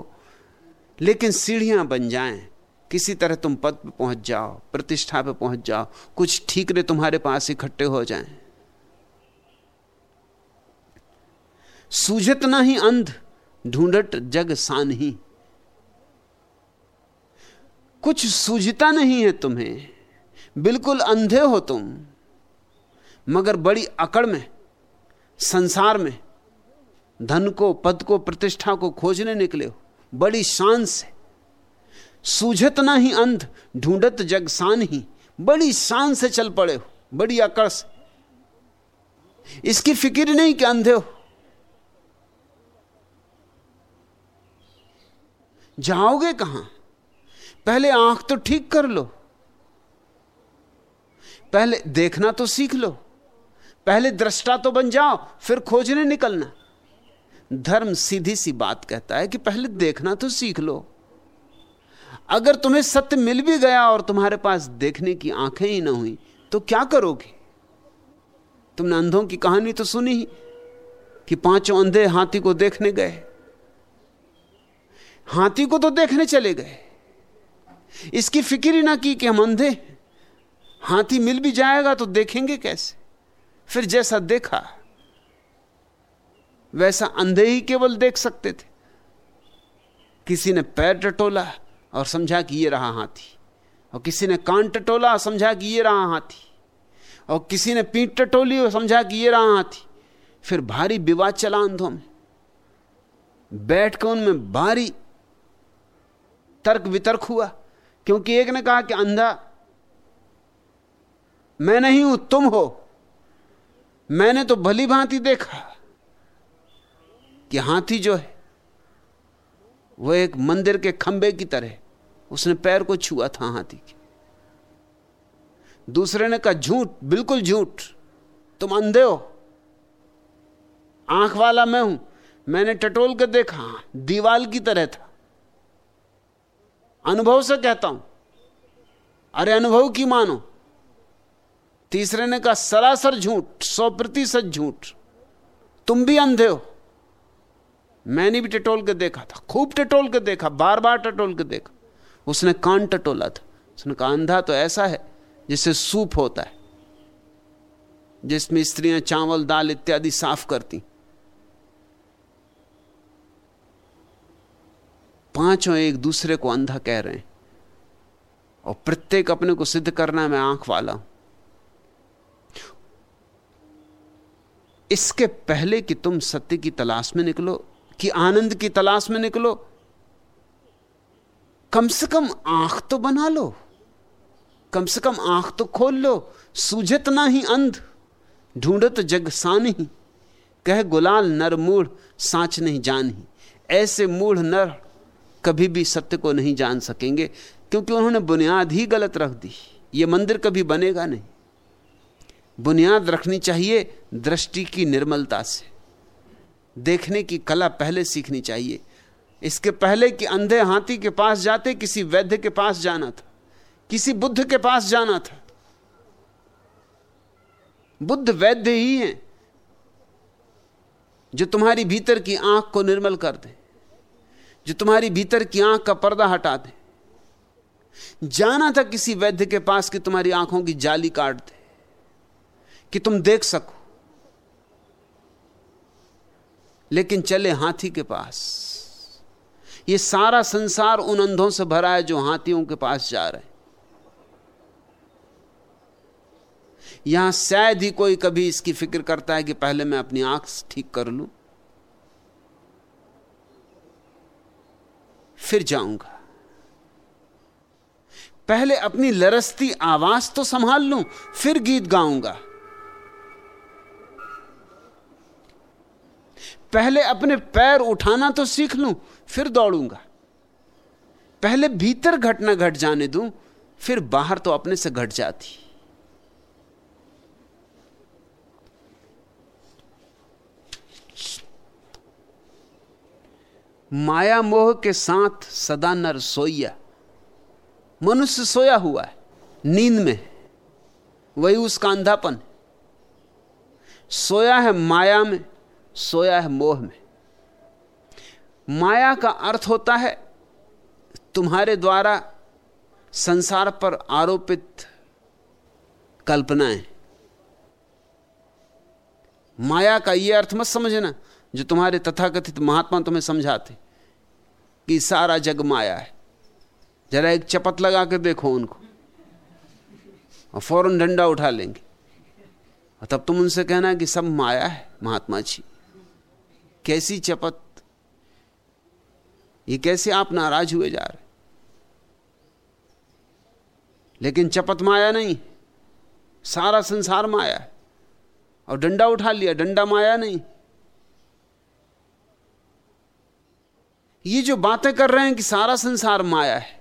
लेकिन सीढ़ियाँ बन जाएँ। किसी तरह तुम पद पर पहुँच जाओ, प्रतिष्ठा पर पहुँच जाओ, कुछ ठीकरे तुम्हारे पास इकट्ठे हो जाएँ। सूझत ना ही अंध, ढूंढट जग सान ही कुछ सूझता नहीं है तुम्हें, बिल्कुल अंधे हो तुम, मगर बड़ी अकड़ में, संसार में, धन को, पद को, प्रतिष्ठा को खोजने निकले हो, बड़ी शान से। सूझत ना ही अंध, ढूंढत जगसान ही। बड़ी शान से चल पड़े हो, बड़ी अकड़ से। इसकी फ़िक्र नहीं कि अंधे हो। जाओगे कहाँ? पहले आँख तो ठीक कर लो। पहले देखना तो सीख लो। पहले दृष्टा तो बन जाओ, फिर खोजने निकलना। धर्म सीधी सी बात कहता है कि पहले देखना तो सीख लो। अगर तुम्हें सत्य मिल भी गया और तुम्हारे पास देखने की आँखें ही ना हुई तो क्या करोगे? तुमने अंधों की कहानी तो सुनी ही, कि पाँचों अंधे हाथी को देखने गए। हाथी को तो देखने चले गए। इसकी फ़िक्र ही ना की कि हम अंधे हाथी मिल भी जाएगा तो देखेंगे कैसे? फिर जैसा देखा, वैसा अंधे ही केवल देख सकते थे। किसी ने पैर टटोला और समझा कि ये रहा हाथी। और किसी ने कान टटोला, समझा कि ये रहा हाथी। और किसी ने पीठ टटोली और समझा कि ये रहा हाथी। फिर भारी विवाद चला अंधों में। बैठ कर उनमें भारी तर्क वितर्क हुआ, क्योंकि एक ने कहा कि अंधा, मैं नहीं हूँ, तुम हो। मैंने तो भली भांति देखा कि हाथी जो है वो एक मंदिर के खंबे की तरह उसने पैर को छुआ था हाथी के। दूसरे ने कहा, झूठ, बिल्कुल झूठ। तुम अंधे हो। आँख वाला मैं हूँ। मैंने टटोल कर देखा, दीवाल की तरह था। अनुभव से कहता हूँ। अरे अनुभव की मानो। तीसरे ने कहा, सरासर झूठ, सौ प्रतिशत झूठ। तुम भी अंधे हो। मैंने भी टटोल के देखा था, खूब टटोल के देखा बार बार टटोल के देखा। उसने कान टटोला था। उसने कहा, अंधा तो ऐसा है जिससे सूप होता है, जिसमें स्त्रियाँ चावल, दाल इत्यादि साफ़ करती। पाँचों एक दूसरे को अंधा कह रहे हैं और प्रत्येक अपने को सिद्ध करना मैं आँख वाला हूँ। इसके पहले कि तुम सत्य की तलाश में निकलो कि आनंद की तलाश में निकलो। कम से कम आँख तो बना लो। कम से कम आँख तो खोल लो। सूझत ना ही अंध ढूंढत जग सान कह गुलाल, नर, मूढ़, सांच नहीं जान। ही ऐसे मूढ़, नर कभी भी सत्य को नहीं जान सकेंगे, क्योंकि उन्होंने बुनियाद ही गलत रख दी। ये मंदिर कभी बनेगा नहीं। बुनियाद रखनी चाहिए दृष्टि की निर्मलता से। देखने की कला पहले सीखनी चाहिए। इसके पहले कि अंधे हाथी के पास जाते, किसी वैद्य के पास जाना था, किसी बुद्ध के पास जाना था। बुद्ध वैद्य ही है जो तुम्हारी भीतर की आँख को निर्मल कर दे, जो तुम्हारी भीतर की आँख का पर्दा हटा दे। जाना था किसी वैद्य के पास कि तुम्हारी आँखों की जाली काट दे, कि तुम देख सको। लेकिन चले हाथी के पास। ये सारा संसार उन अंधों से भरा है जो हाथियों के पास जा रहे हैं। यहाँ शायद ही कोई कभी इसकी फ़िक्र करता है कि पहले मैं अपनी आँख ठीक कर लूँ, फिर जाऊँगा। पहले अपनी लरसती आवाज़ तो संभाल लूँ, फिर गीत गाऊँगा। पहले अपने पैर उठाना तो सीख लूँ, फिर दौड़ूँगा। पहले भीतर घटना घट जाने दूँ, फिर बाहर तो अपने से घट जाती। माया मोह के साथ सदा नर सोया मनुष्य सोया हुआ है, नींद में वही उसका अंधापन सोया है माया में सोया है मोह में। माया का अर्थ होता है तुम्हारे द्वारा संसार पर आरोपित कल्पनाएँ। माया का यह अर्थ मत समझना जो तुम्हारे तथाकथित महात्मा तुम्हें समझाते कि सारा जग माया है। जरा एक चपत लगा के देखो उनको और फ़ौरन डंडा उठा लेंगे। और तब तुम उनसे कहना कि सब माया है, महात्मा जी। कैसी चपत? ये कैसे आप नाराज़ हुए जा रहे? लेकिन चपत माया नहीं, सारा संसार माया और डंडा उठा लिया, डंडा माया नहीं। ये जो बातें कर रहे हैं कि सारा संसार माया है,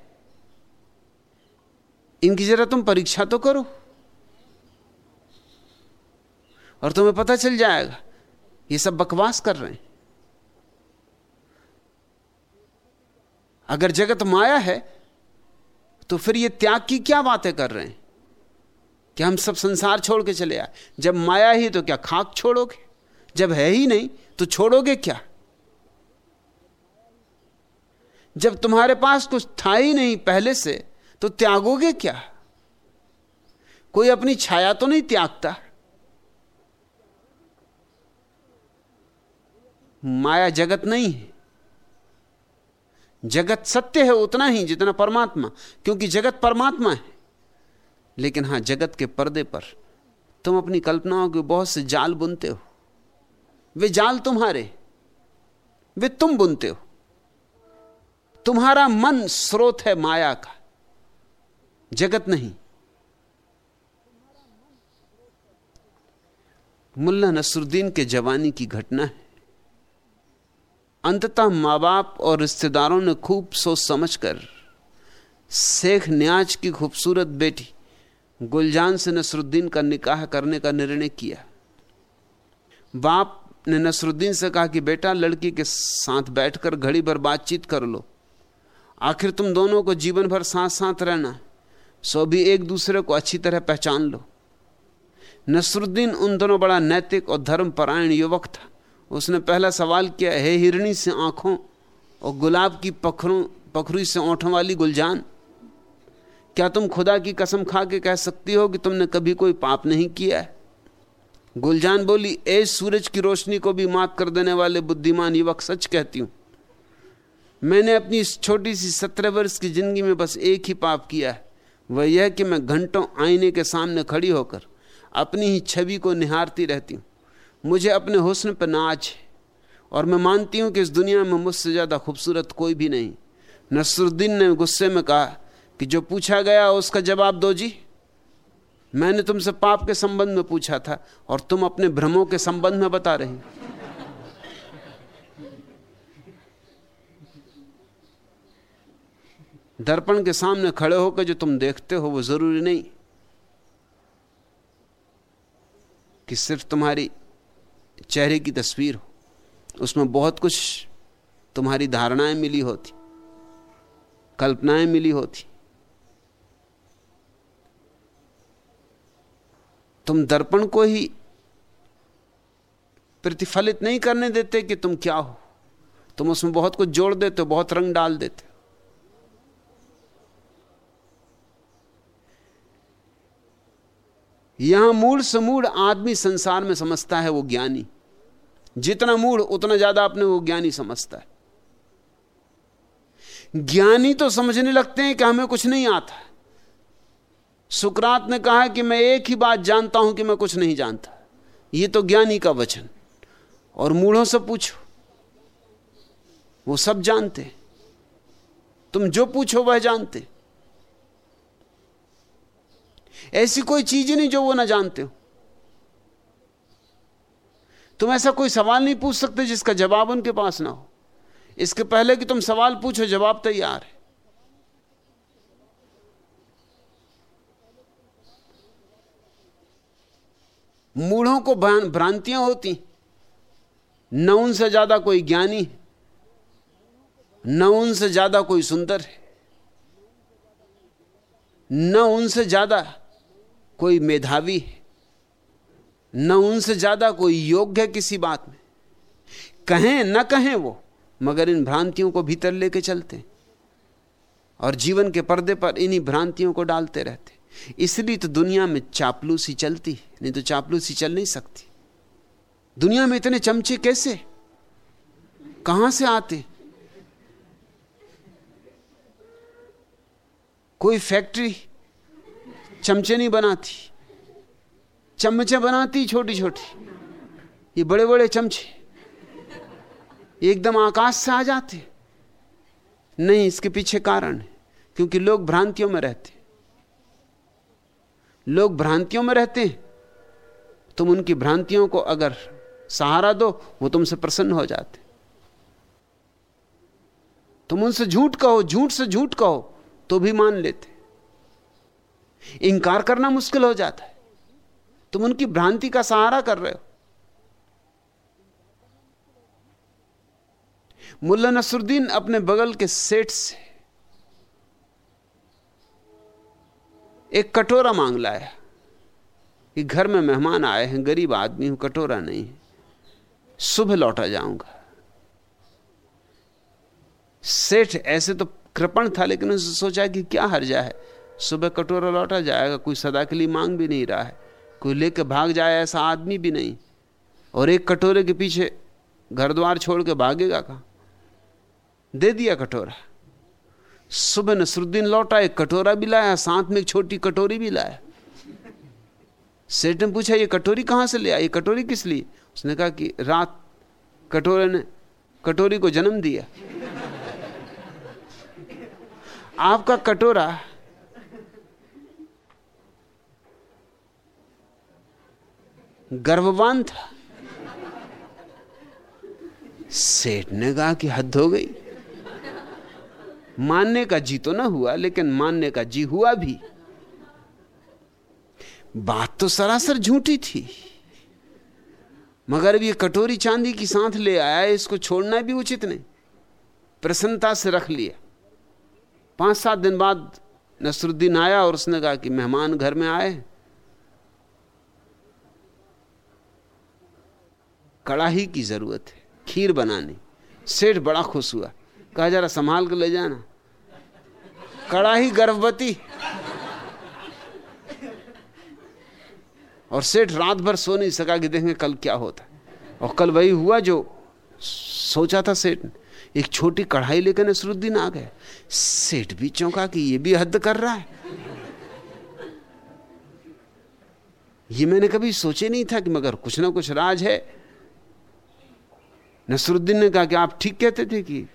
इनकी जरा तुम परीक्षा तो करो। और तुम्हें पता चल जाएगा, ये सब बकवास कर रहे हैं। अगर जगत माया है तो फिर ये त्याग की क्या बातें कर रहे हैं? कि हम सब संसार छोड़ के चले आए। जब माया ही तो क्या खाक छोड़ोगे? जब है ही नहीं तो छोड़ोगे क्या? जब तुम्हारे पास कुछ था ही नहीं पहले से तो त्यागोगे क्या? कोई अपनी छाया तो नहीं त्यागता? माया जगत नहीं है। जगत सत्य है उतना ही जितना परमात्मा, क्योंकि जगत परमात्मा है। लेकिन हाँ, जगत के पर्दे पर तुम अपनी कल्पनाओं के बहुत से जाल बुनते हो। वे जाल तुम्हारे, वे तुम बुनते हो। तुम्हारा मन स्रोत है माया का, जगत नहीं। मुल्ला नसरुद्दीन के जवानी की घटना है। अंततः माँ बाप और रिश्तेदारों ने खूब सोच समझकर शेख न्याज की खूबसूरत बेटी गुलजान से नसरुद्दीन का निकाह करने का निर्णय किया। बाप ने नसरुद्दीन से कहा कि, बेटा, लड़की के साथ बैठकर घड़ी भर बातचीत कर लो। आखिर तुम दोनों को जीवन भर साथ साथ रहना सो भी एक दूसरे को अच्छी तरह पहचान लो। नसरुद्दीन उन दोनों बड़ा नैतिक और धर्मपरायण युवक था। उसने पहला सवाल किया, है हिरणी से आँखों और गुलाब की पखरों, पखरुई से ओठों वाली गुलजान, क्या तुम खुदा की कसम खा के कह सकती हो कि तुमने कभी कोई पाप नहीं किया है? गुलजान बोली, ए सूरज की रोशनी को भी मात कर देने वाले बुद्धिमान युवक सच कहती हूँ, मैंने अपनी इस छोटी सी सत्रह वर्ष की ज़िंदगी में बस एक ही पाप किया है। वह यह कि मैं घंटों आईने के सामने खड़ी होकर अपनी ही छवि को निहारती रहती हूँ। मुझे अपने हुस्न पर नाच है। और मैं मानती हूँ कि इस दुनिया में मुझसे ज़्यादा खूबसूरत कोई भी नहीं। नसरुद्दीन ने गुस्से में कहा कि जो पूछा गया उसका जवाब दो जी। मैंने तुमसे पाप के संबंध में पूछा था और तुम अपने भ्रमों के संबंध में बता रहे दर्पण के सामने खड़े होकर जो तुम देखते हो वो ज़रूरी नहीं कि सिर्फ़ तुम्हारी चेहरे की तस्वीर हो, उसमें बहुत कुछ तुम्हारी धारणाएँ मिली होती, कल्पनाएँ मिली होती। तुम दर्पण को ही प्रतिफलित नहीं करने देते कि तुम क्या हो। तुम उसमें बहुत कुछ जोड़ देते हो, बहुत रंग डाल देते यहाँ मूल से मूल आदमी संसार में समझता है वो ज्ञानी। जितना मूड उतना ज़्यादा अपने वो ज्ञानी समझता है। ज्ञानी तो समझने लगते हैं कि हमें कुछ नहीं आता। सुकरात ने कहा कि मैं एक ही बात जानता हूँ कि मैं कुछ नहीं जानता। ये तो ज्ञानी का वचन। और मूढ़ों से पूछो। वो सब जानते तुम जो पूछो वह जानते ऐसी कोई चीज़ नहीं जो वो ना जानते हो। तुम ऐसा कोई सवाल नहीं पूछ सकते जिसका जवाब उनके पास ना हो। इसके पहले कि तुम सवाल पूछो, जवाब तैयार है। मूढ़ों को भ्रांतियाँ होती न उनसे ज़्यादा कोई ज्ञानी न उनसे ज़्यादा कोई सुंदर है। न उनसे ज़्यादा कोई मेधावी है, न उनसे ज़्यादा कोई योग्य है किसी बात में। कहें, न कहें वो, मगर इन भ्रांतियों को भीतर लेके चलते और जीवन के पर्दे पर इन्हीं भ्रांतियों को डालते रहते इसलिए तो दुनिया में चापलूसी चलती नहीं तो चापलूसी चल नहीं सकती। दुनिया में इतने चमचे कैसे? कहाँ से आते कोई फैक्ट्री चमचे नहीं बनाती। चमचे बनाती छोटी छोटी। ये बड़े बड़े चमचे। एकदम आकाश से आ जाते। नहीं, इसके पीछे कारण है, क्योंकि लोग भ्रांतियों में रहते। लोग भ्रांतियों में रहते हैं। तुम उनकी भ्रांतियों को अगर सहारा दो, वो तुमसे प्रसन्न हो जाते। तुम उनसे झूठ कहो, झूठ से झूठ कहो तो भी मान लेते। इंकार करना मुश्किल हो जाता है। तुम उनकी भ्रांति का सहारा कर रहे हो। मुल्ला नसरुद्दीन अपने बगल के सेठ से एक कटोरा मांग लाया कि घर में मेहमान आए हैं, गरीब आदमी हूँ, कटोरा नहीं है। सुबह लौटा जाऊँगा। सेठ ऐसे तो कृपण था, लेकिन उसने सोचा कि क्या हर्जा है। सुबह कटोरा लौटा जाएगा, कोई सदा के लिए मांग भी नहीं रहा है, कोई लेके भाग जाए ऐसा आदमी भी नहीं। और एक कटोरे के पीछे घर द्वार छोड़ के भागेगा कहा? दे दिया कटोरा। सुबह नसरुद्दीन लौटा, एक कटोरा भी लाया, साथ में एक छोटी कटोरी भी लाया। सेठ ने पूछा, ये कटोरी कहाँ से ले आई? कटोरी किस लिए? उसने कहा कि रात कटोरे ने, कटोरी को जन्म दिया। आपका कटोरा गर्भवान था। सेठ ने कहा कि हद हो गई। मानने का जी तो ना हुआ, लेकिन मानने का जी हुआ भी। बात तो सरासर झूठी थी। मगर अब ये कटोरी चांदी की साथ ले आया, इसको छोड़ना भी उचित नहीं। प्रसन्नता से रख लिया। पाँच सात दिन बाद नसरुद्दीन आया और उसने कहा कि मेहमान घर में आए। कड़ाही की ज़रूरत है, खीर बनानी। सेठ बड़ा खुश हुआ। कहा, जरा संभाल कर ले जाना। कड़ाही गर्भवती। और सेठ रात भर सो नहीं सका कि देखेंगे कल क्या होता। और कल वही हुआ जो सोचा था सेठ एक छोटी कढ़ाई लेकर नसरुद्दीन आ गए। सेठ भी चौंका कि ये भी हद कर रहा है। ये मैंने कभी सोचे नहीं था कि मगर कुछ ना कुछ राज है। नसरुद्दीन ने कहा कि आप ठीक कहते थे कि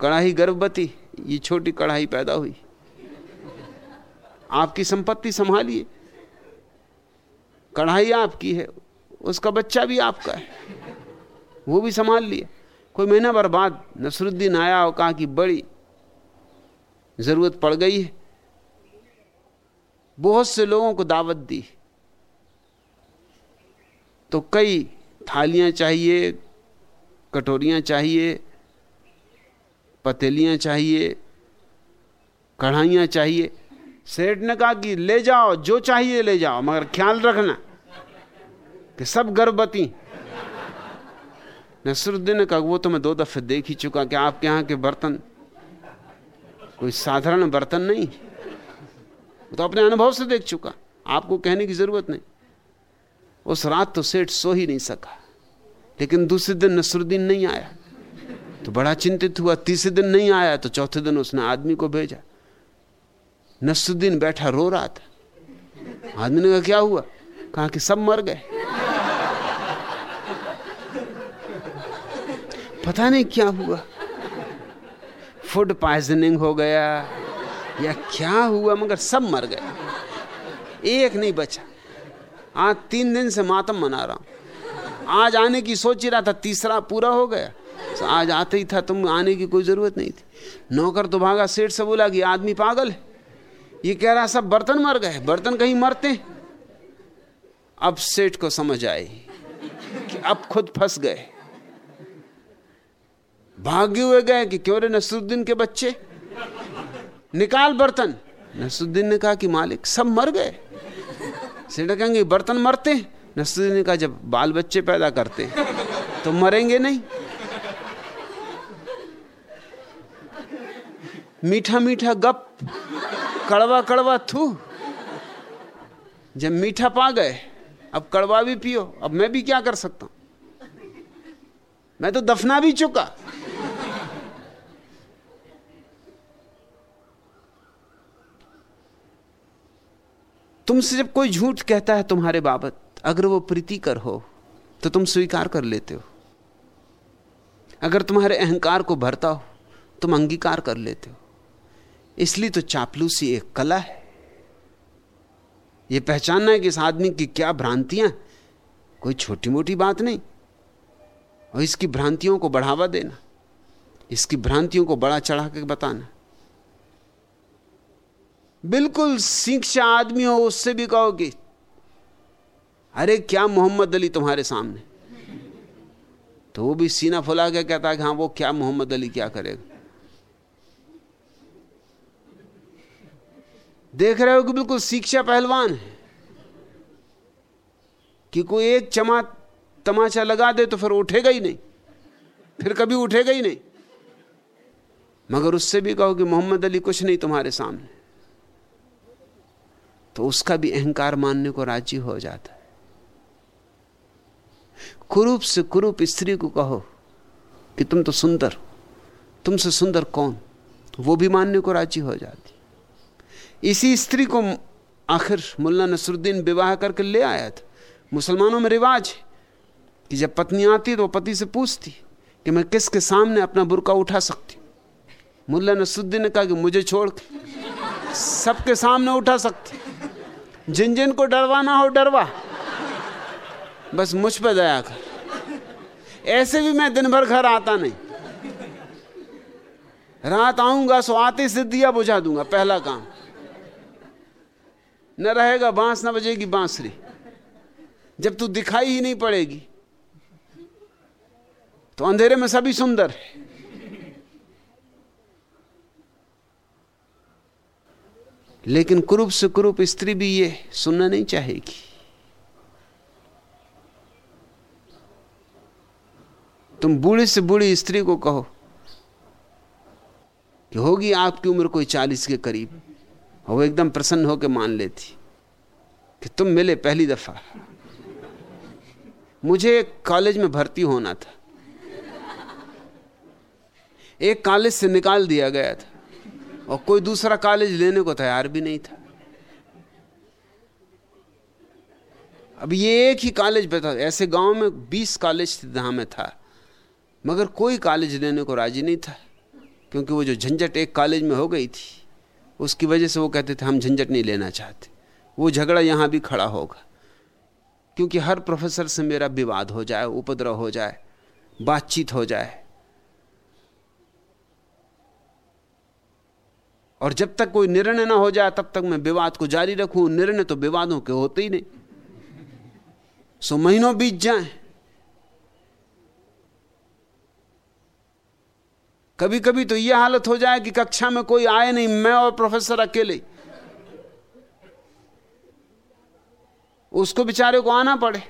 कढ़ाई गर्भवती, ये छोटी कढ़ाई पैदा हुई। आपकी संपत्ति संभालिए। कढ़ाई आपकी है, उसका बच्चा भी आपका है। वो भी संभाल लिया कोई महीना भर बाद नसरुद्दीन आया और कहा कि बड़ी ज़रूरत पड़ गई है। बहुत से लोगों को दावत दी। तो कई थालियाँ चाहिए कटोरियाँ चाहिए पतेलियाँ चाहिए, कढ़ाइयाँ चाहिए। सेठ ने कहा कि ले जाओ, जो चाहिए ले जाओ, मगर ख्याल रखना कि सब गर्भवती। नसरुद्दीन ने कहा, वो तो मैं दो दफे देख ही चुका कि आपके यहाँ के बर्तन, कोई साधारण बर्तन नहीं। तो अपने अनुभव से देख चुका, आपको कहने की ज़रूरत नहीं। उस रात तो सेठ सो ही नहीं सका। लेकिन दूसरे दिन नसरुद्दीन नहीं आया। तो बड़ा चिंतित हुआ, तीसरे दिन नहीं आया तो चौथे दिन उसने आदमी को भेजा। नसरुद्दीन बैठा, रो रहा था। आदमी ने कहा, क्या हुआ? कहा कि सब मर गए। पता नहीं क्या हुआ। फ़ूड पॉइजनिंग हो गया, या क्या हुआ, मगर सब मर गए। एक नहीं बचा। आज तीन दिन से मातम मना रहा हूँ। आज आने की सोच ही रहा था, तीसरा पूरा हो गया। आज आते ही था, तुम आने की कोई ज़रूरत नहीं थी। नौकर तो भागा, सेठ से बोला कि आदमी पागल है। ये कह रहा, सब बर्तन मर गए, बर्तन कहीं मरते अब सेठ को समझ आई कि अब खुद फंस गए। भागे हुए गए कि क्यों रे नसरुद्दीन के बच्चे? निकाल बर्तन। नसरुद्दीन ने कहा कि मालिक, सब मर गए। सेठ कहेंगे, बर्तन मरते नसरुद्दीन ने कहा जब बाल बच्चे पैदा करते तो मरेंगे नहीं। मीठा मीठा गप कड़वा कड़वा थू। जब मीठा पा गए, अब कड़वा भी पियो, अब मैं भी क्या कर सकता हूँ? मैं तो दफना भी चुका। तुमसे जब कोई झूठ कहता है तुम्हारे बाबत अगर वो प्रीतिकर हो तो तुम स्वीकार कर लेते हो। अगर तुम्हारे अहंकार को भरता हो, तुम अंगीकार कर लेते हो। इसलिए तो चापलूसी एक कला है। यह पहचानना है कि इस आदमी की क्या भ्रांतियाँ कोई छोटी मोटी बात नहीं। और इसकी भ्रांतियों को बढ़ावा देना। इसकी भ्रांतियों को बड़ा चढ़ा के बताना। बिल्कुल शिक्षा आदमी हो, उससे भी कहो कि अरे क्या मोहम्मद अली तुम्हारे सामने? तो वो भी सीना फुला के कहता है कि हाँ वो क्या मोहम्मद अली क्या करेगा? देख रहे हो कि बिल्कुल शिक्षा पहलवान है। कि कोई एक चमा तमाचा लगा दे तो फिर उठेगा ही नहीं। फिर कभी उठेगा ही नहीं। मगर उससे भी कहो कि मोहम्मद अली कुछ नहीं तुम्हारे सामने। तो उसका भी अहंकार मानने को राज़ी हो जाता है। कुरूप से कुरूप स्त्री को कहो कि तुम तो सुंदर तुमसे सुंदर कौन? तो वो भी मानने को राज़ी हो जाती। इसी स्त्री को आखिर मुल्ला नसरुद्दीन विवाह करके ले आया था। मुसलमानों में रिवाज है कि जब पत्नी आती तो पति से पूछती कि मैं किसके सामने अपना बुरका उठा सकती मुल्ला नसरुद्दीन ने कहा कि मुझे छोड़ के। सबके सामने उठा सकती। जिन जिन को डरवाना हो डरवा। बस मुझ पर दया कर। ऐसे भी मैं दिन भर घर आता नहीं। रात आऊँगा सो आते सिद्धिया बुझा दूँगा, पहला काम। न रहेगा बाँस, न बजेगी बांसुरी। जब तू दिखाई ही नहीं पड़ेगी तो अंधेरे में सभी सुंदर है। लेकिन कुरूप से कुरूप स्त्री भी ये सुनना नहीं चाहेगी। तुम बूढ़ी से बूढ़ी स्त्री को कहो कि होगी आपकी उम्र कोई चालीस के करीब। और वो एकदम प्रसन्न होकर मान लेती कि तुम मिले पहली दफ़ा। मुझे एक कॉलेज में भर्ती होना था। एक कॉलेज से निकाल दिया गया था। और कोई दूसरा कॉलेज लेने को तैयार भी नहीं था। अब ये एक ही कॉलेज था। ऐसे गाँव में 20 कॉलेज जहाँ में था। मगर कोई कॉलेज लेने को राज़ी नहीं था, क्योंकि वो जो झंझट एक कॉलेज में हो गई थी, उसकी वजह से वो कहते थे, हम झंझट नहीं लेना चाहते। वो झगड़ा यहाँ भी खड़ा होगा, क्योंकि हर प्रोफेसर से मेरा विवाद हो जाए, उपद्रव हो जाए, बातचीत हो जाए। और जब तक कोई निर्णय ना हो जाए, तब तक मैं विवाद को जारी रखूँ। निर्णय तो विवादों के होते ही नहीं। सो महीनों बीत जाए। कभी कभी तो यह हालत हो जाए कि कक्षा में कोई आए नहीं, मैं और प्रोफेसर अकेले। उसको बेचारे को आना पड़े,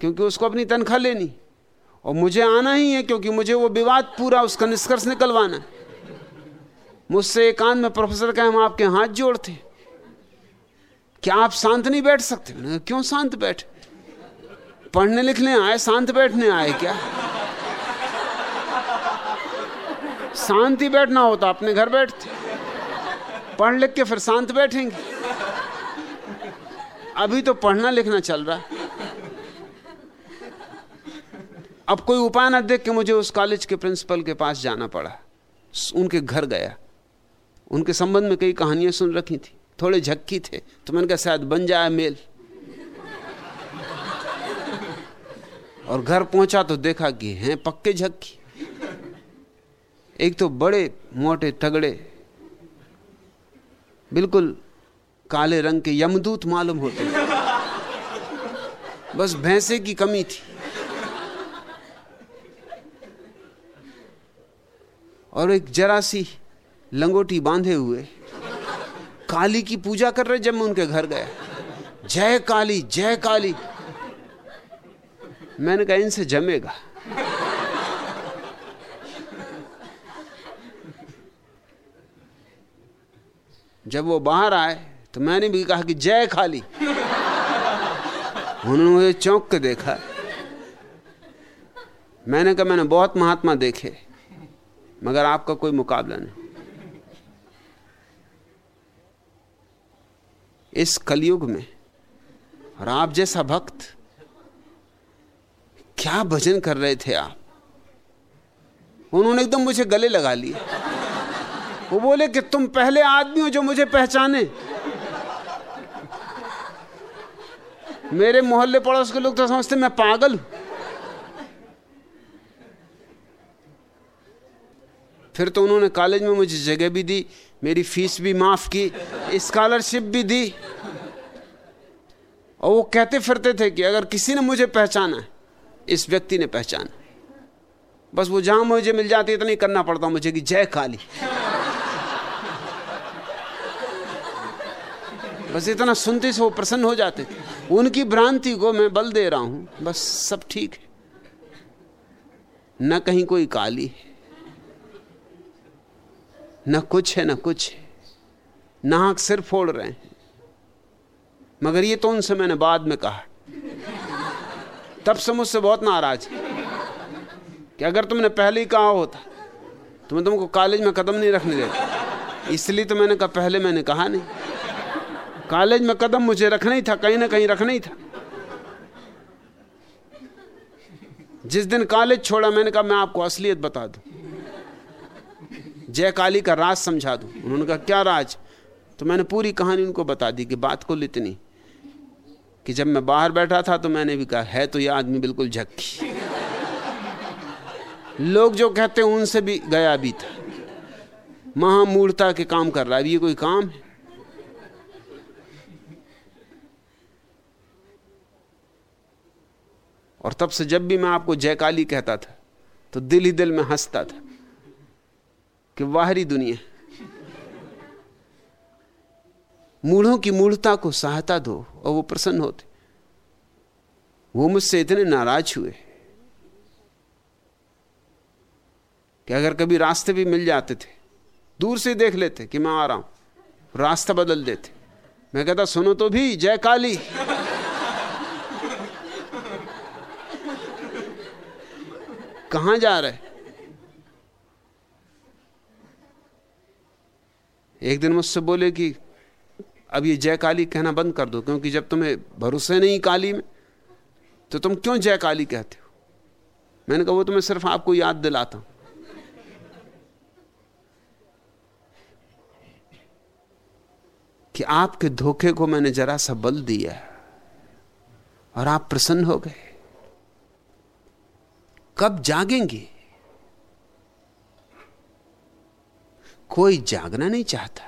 क्योंकि उसको अपनी तनख्वाह लेनी। और मुझे आना ही है, क्योंकि मुझे वो विवाद पूरा, उसका निष्कर्ष निकलवाना है। मुझसे एकांत में प्रोफेसर कहे, हम आपके हाथ जोड़ते क्या आप शांत नहीं बैठ सकते? क्यों शांत बैठ? पढ़ने लिखने आए, शांत बैठने आए क्या? शांति बैठना होता, अपने घर बैठते पढ़ लिख के फिर शांत बैठेंगे। अभी तो पढ़ना लिखना चल रहा। अब कोई उपाय ना देख के मुझे उस कॉलेज के प्रिंसिपल के पास जाना पड़ा। उनके घर गया। उनके संबंध में कई कहानियाँ सुन रखी थी। थोड़े झक्की थे तो मैंने कहा, शायद बन जाए मेल। और घर पहुँचा तो देखा कि हैं पक्के झक्की। एक तो बड़े, मोटे, तगड़े, बिल्कुल काले रंग के यमदूत मालूम होते बस भैंसे की कमी थी। और एक जरा सी लंगोटी बांधे हुए, काली की पूजा कर रहे जब मैं उनके घर गया। जय काली जय काली। मैंने कहा, इनसे जमेगा। जब वो बाहर आए तो मैंने भी कहा कि जय खाली। उन्होंने मुझे चौंक के देखा। मैंने कहा, मैंने बहुत महात्मा देखे, मगर आपका कोई मुकाबला नहीं। इस कलयुग में, और आप जैसा भक्त, क्या भजन कर रहे थे आप? उन्होंने एकदम मुझे गले लगा लिया वो बोले कि तुम पहले आदमी हो जो मुझे पहचाने। मेरे मोहल्ले पड़ोस के लोग तो समझते मैं पागल हूँ। फिर तो उन्होंने कॉलेज में मुझे जगह भी दी, मेरी फ़ीस भी माफ़ की स्कॉलरशिप भी दी। और वो कहते फिरते थे कि अगर किसी ने मुझे पहचाना है, इस व्यक्ति ने पहचाना बस वो जहाँ मुझे मिल जाती इतना ही करना पड़ता मुझे कि जय काली। बस इतना सुनते से वो प्रसन्न हो जाते। उनकी भ्रांति को मैं बल दे रहा हूँ। बस सब ठीक है। न कहीं कोई काली है। न कुछ है, न कुछ है। नाक सिर फोड़ रहे हैं। मगर ये तो उनसे मैंने बाद में कहा। तब से मुझसे बहुत नाराज़ कि अगर तुमने पहले ही कहा होता तो मैं तुमको कॉलेज में कदम नहीं रखने देता। इसलिए तो मैंने कहा, पहले मैंने कहा नहीं। कॉलेज में कदम मुझे रखना ही था, कहीं ना कहीं रखना ही था। जिस दिन कॉलेज छोड़ा, मैंने कहा, मैं आपको असलियत बता दूँ। जय काली का राज समझा दूँ। उन्होंने कहा, क्या राज? तो मैंने पूरी कहानी उनको बता दी कि बात को इतनी कि जब मैं बाहर बैठा था तो मैंने भी कहा, है तो ये आदमी बिल्कुल झक्की। लोग जो कहते हैं, उनसे भी गया भी था। महामूर्ता के काम कर रहा है। ये कोई काम है? और तब से जब भी मैं आपको जयकाली कहता था तो दिल ही दिल में हंसता था कि बाहरी दुनिया। मूढ़ों की मूढ़ता को सहायता दो और वो प्रसन्न होते। वो मुझसे इतने नाराज़ हुए कि अगर कभी रास्ते भी मिल जाते थे, दूर से देख लेते कि मैं आ रहा हूँ, रास्ता बदल देते। मैं कहता, सुनो तो भी जय काली कहाँ जा रहे? एक दिन मुझसे बोले कि, अब ये जय काली कहना बंद कर दो, क्योंकि जब तुम्हें भरोसे नहीं काली में तो तुम क्यों जय काली कहते हो? मैंने कहा, वो तो मैं सिर्फ़ आपको याद दिलाता हूँ। कि आपके धोखे को मैंने जरा सा बल दिया और आप प्रसन्न हो गए। कब जागेंगे? कोई जागना नहीं चाहता।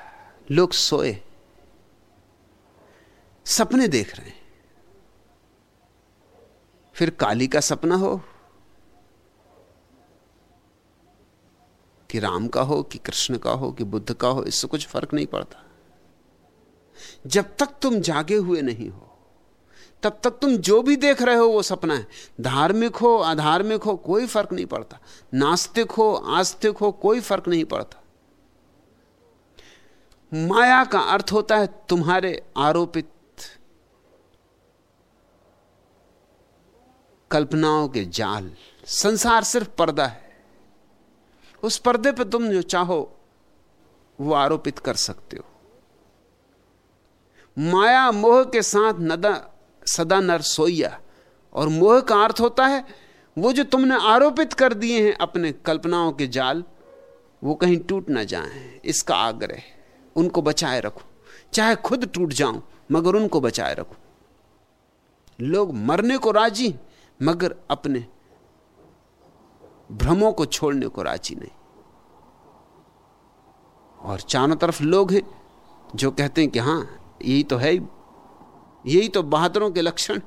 लोग सोए। सपने देख रहे हैं। फिर काली का सपना हो कि राम का हो, कि कृष्ण का हो, कि बुद्ध का हो, इससे कुछ फ़र्क नहीं पड़ता। जब तक तुम जागे हुए नहीं हो तब तक तुम जो भी देख रहे हो वो सपना है। धार्मिक हो, अधार्मिक हो, कोई फ़र्क नहीं पड़ता। नास्तिक हो, आस्तिक हो, कोई फ़र्क नहीं पड़ता। माया का अर्थ होता है तुम्हारे आरोपित कल्पनाओं के जाल। संसार सिर्फ़ पर्दा है। उस पर्दे पर तुम जो चाहो, वो आरोपित कर सकते हो। माया मोह के साथ नदा सदा नर सोइया और मोह का अर्थ होता है, वो जो तुमने आरोपित कर दिए हैं अपने कल्पनाओं के जाल, वो कहीं टूट ना जाए। इसका आग्रह, उनको बचाए रखो। चाहे खुद टूट जाऊँ, मगर उनको बचाए रखो। लोग मरने को राज़ी, मगर अपने भ्रमों को छोड़ने को राज़ी नहीं। और चारों तरफ़ लोग हैं, जो कहते हैं कि हाँ, यही तो है। यही तो बहादुरों के लक्षण।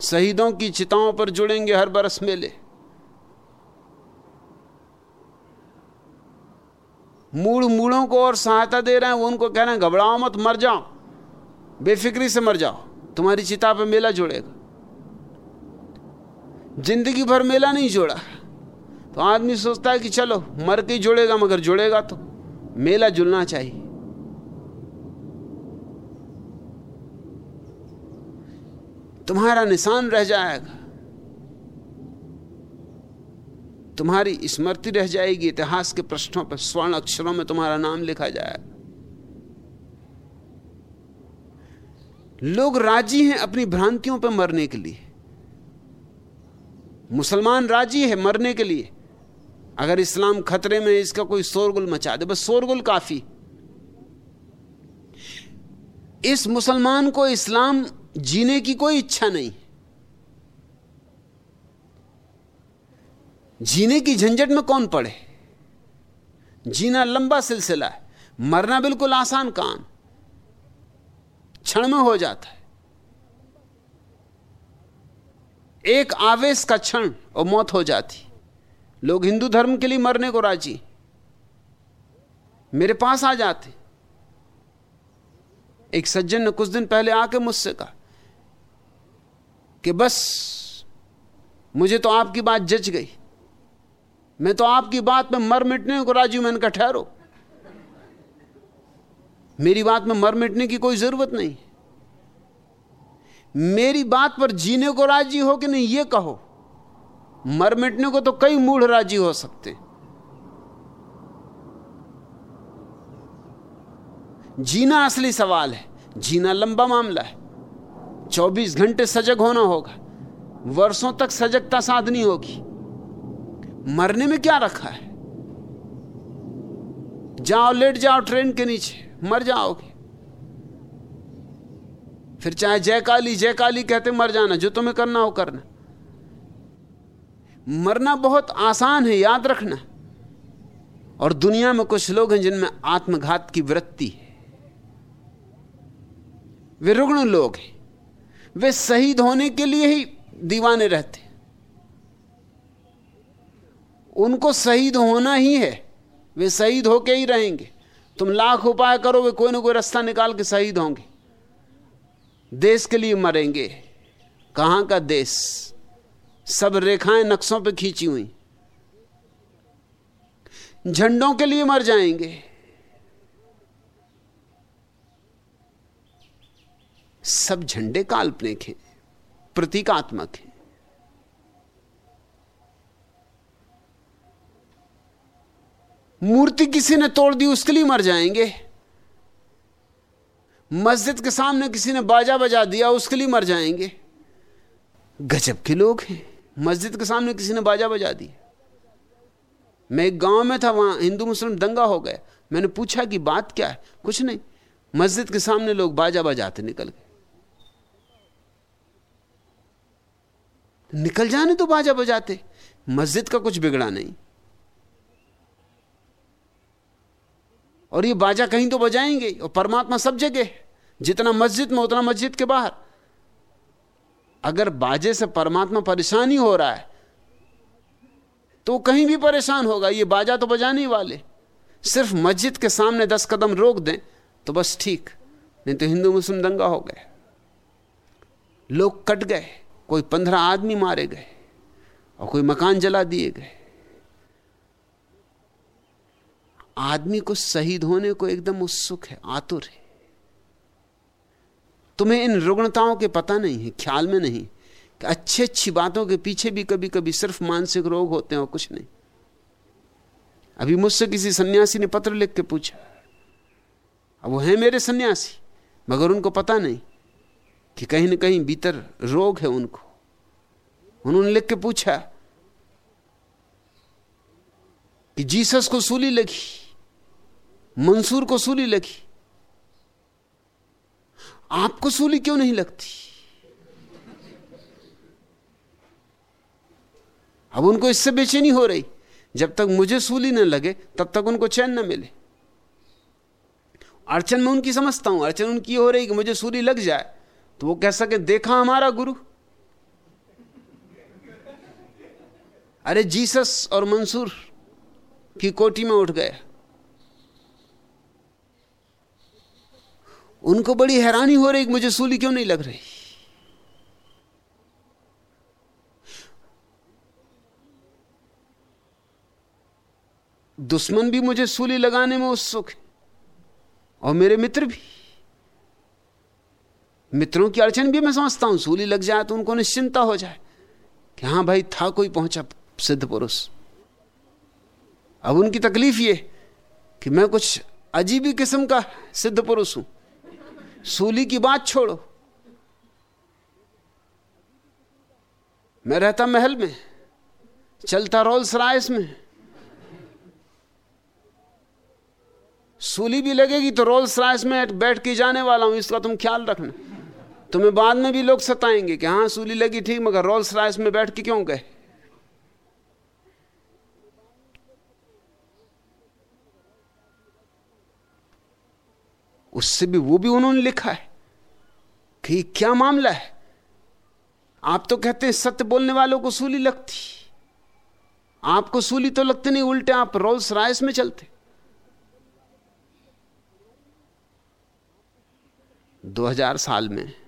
शहीदों की चिताओं पर जुड़ेंगे हर बरस मेले। मूड मूड़ों को और सहायता दे रहे हैं, वो उनको कह रहे हैं, घबराओ मत, मर जाओ। बेफिक्री से मर जाओ। तुम्हारी चिता पर मेला जुड़ेगा। ज़िंदगी भर मेला नहीं जोड़ा। तो आदमी सोचता है कि चलो, मर के जुड़ेगा, मगर जुड़ेगा तो। मेला जुड़ना चाहिए। तुम्हारा निशान रह जाएगा। तुम्हारी स्मृति रह जाएगी, इतिहास के प्रश्नों पर, स्वर्ण अक्षरों में तुम्हारा नाम लिखा जाएगा। लोग राज़ी हैं अपनी भ्रांतियों पर मरने के लिए। मुसलमान राज़ी है मरने के लिए। अगर इस्लाम खतरे में इसका कोई शोरगुल मचा दे। बस शोरगुल काफ़ी। इस मुसलमान को इस्लाम जीने की कोई इच्छा नहीं। जीने की झंझट में कौन पड़े? जीना लंबा सिलसिला है। मरना बिल्कुल आसान काम। क्षण में हो जाता है। एक आवेश का क्षण और मौत हो जाती। लोग हिंदू धर्म के लिए मरने को राज़ी। मेरे पास आ जाते। एक सज्जन ने कुछ दिन पहले आके मुझसे कहा कि बस, मुझे तो आपकी बात जच गई। मैं तो आपकी बात में मर मिटने को राज़ी मैंने कहा ठहरो। मेरी बात में मर मिटने की कोई ज़रूरत नहीं। मेरी बात पर जीने को राज़ी हो कि नहीं, ये कहो, मर मिटने को तो कई मूढ़ राज़ी हो सकते। जीना असली सवाल है, जीना लंबा मामला है। 24 घंटे सजग होना होगा। वर्षों तक सजगता साधनी होगी। मरने में क्या रखा है? जाओ, लेट जाओ ट्रेन के नीचे, मर जाओगे। फिर चाहे जय काली जय काली कहते मर जाना, जो तुम्हें करना हो करना। मरना बहुत आसान है, याद रखना। और दुनिया में कुछ लोग हैं जिनमें आत्मघात की वृत्ति है। वे रुग्ण लोग हैं। वे शहीद होने के लिए ही दीवाने रहते। उनको शहीद होना ही है, वे शहीद होके ही रहेंगे। तुम लाख उपाय करो, वे कोई ना कोई रास्ता निकाल के शहीद होंगे। देश के लिए मरेंगे। कहाँ का देश? सब रेखाएँ नक्शों पे खींची हुई। झंडों के लिए मर जाएँगे। सब झंडे काल्पनिक हैं, प्रतीकात्मक हैं। मूर्ति किसी ने तोड़ दी, उसके लिए मर जाएँगे। मस्जिद के सामने किसी ने बाजा बजा दिया, उसके लिए मर जाएँगे। गजब के लोग हैं, मस्जिद के सामने किसी ने बाजा बजा दिया। मैं एक गाँव में था, वहाँ हिंदू मुस्लिम दंगा हो गया। मैंने पूछा कि बात क्या है? कुछ नहीं। मस्जिद के सामने लोग बाजा बजाते निकल गए। निकल जाने तो बाजा बजाते, मस्जिद का कुछ बिगड़ा नहीं। और ये बाजा कहीं तो बजाएँगे, और परमात्मा सब जगह, जितना मस्जिद में, उतना मस्जिद के बाहर। अगर बाजे से परमात्मा परेशान ही हो रहा है तो कहीं भी परेशान होगा, ये बाजा तो बजाने वाले। सिर्फ़ मस्जिद के सामने दस कदम रोक दें तो बस ठीक, नहीं तो हिंदू मुस्लिम दंगा हो गए। लोग कट गए। कोई पंद्रह आदमी मारे गए और कोई मकान जला दिए गए। आदमी को शहीद होने को एकदम उत्सुक है, आतुर है। तुम्हें इन रुग्णताओं के पता नहीं है, ख्याल में नहीं कि अच्छी अच्छी बातों के पीछे भी कभी कभी सिर्फ़ मानसिक रोग होते हैं और कुछ नहीं। अभी मुझसे किसी सन्यासी ने पत्र लिख के पूछा, अब वो है मेरे सन्यासी? मगर उनको पता नहीं। कि कहीं ना कहीं भीतर रोग है उनको। उन्होंने लिख के पूछा कि जीसस को सूली लगी, मंसूर को सूली लगी, आपको सूली क्यों नहीं लगती? अब उनको इससे बेचैनी हो रही। जब तक मुझे सूली न लगे, तब तक उनको चैन न मिले। अड़चन में उनकी समझता हूँ। अड़चन उनकी हो रही कि मुझे सूली लग जाए। तो वो कह सके, देखा हमारा गुरु। अरे जीसस और मंसूर की कोटी में उठ गया उनको बड़ी हैरानी हो रही मुझे सूली क्यों नहीं लग रही? दुश्मन भी मुझे सूली लगाने में उत्सुक है और मेरे मित्र भी। मित्रों की अड़चन भी मैं समझता हूँ, सूली लग जाए तो उनको निश्चिंता हो जाए कि हाँ भाई था कोई पहुँचा सिद्ध पुरुष। अब उनकी तकलीफ़ ये कि मैं कुछ अजीबी किस्म का सिद्ध पुरुष हूँ। सूली की बात छोड़ो। मैं रहता महल में, चलता रोल्स राइस में। सूली भी लगेगी तो रोल्स राइस में बैठ के जाने वाला हूँ, इसका तुम ख्याल रखना। तुम्हें बाद में भी लोग सताएँगे कि हाँ, सूली लगी ठीक, मगर रोल्स राइस में बैठ के क्यों गए? उससे भी, वो भी उन्होंने लिखा है कि क्या मामला है? आप तो कहते हैं सत्य बोलने वालों को सूली लगती। आपको सूली तो लगती नहीं, उल्टे आप रोल्स राइस में चलते। 2000 साल में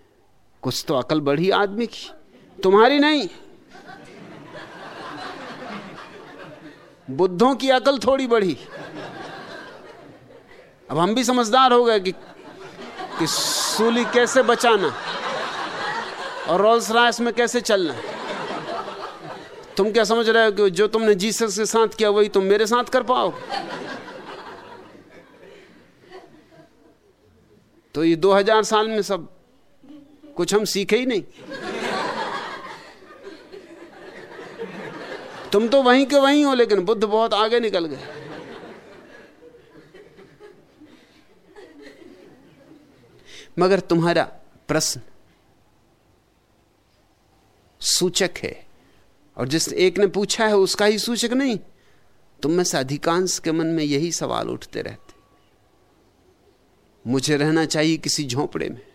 कुछ तो अकल बढ़ी आदमी की। तुम्हारी नहीं। बुद्धों की अकल थोड़ी बढ़ी। अब हम भी समझदार हो गए कि, कि सूली कैसे बचाना और रोल्स राइस में कैसे चलना। तुम क्या समझ रहे हो कि जो तुमने जीसस के साथ किया वही तुम मेरे साथ कर पाओ? तो ये 2000 साल में सब कुछ हम सीखे ही नहीं। तुम तो वहीं के वहीं हो, लेकिन बुद्ध बहुत आगे निकल गए। मगर तुम्हारा प्रश्न सूचक है, और जिस एक ने पूछा है, उसका ही सूचक नहीं। तुम में से अधिकांश के मन में यही सवाल उठते रहते। मुझे रहना चाहिए किसी झोंपड़े में।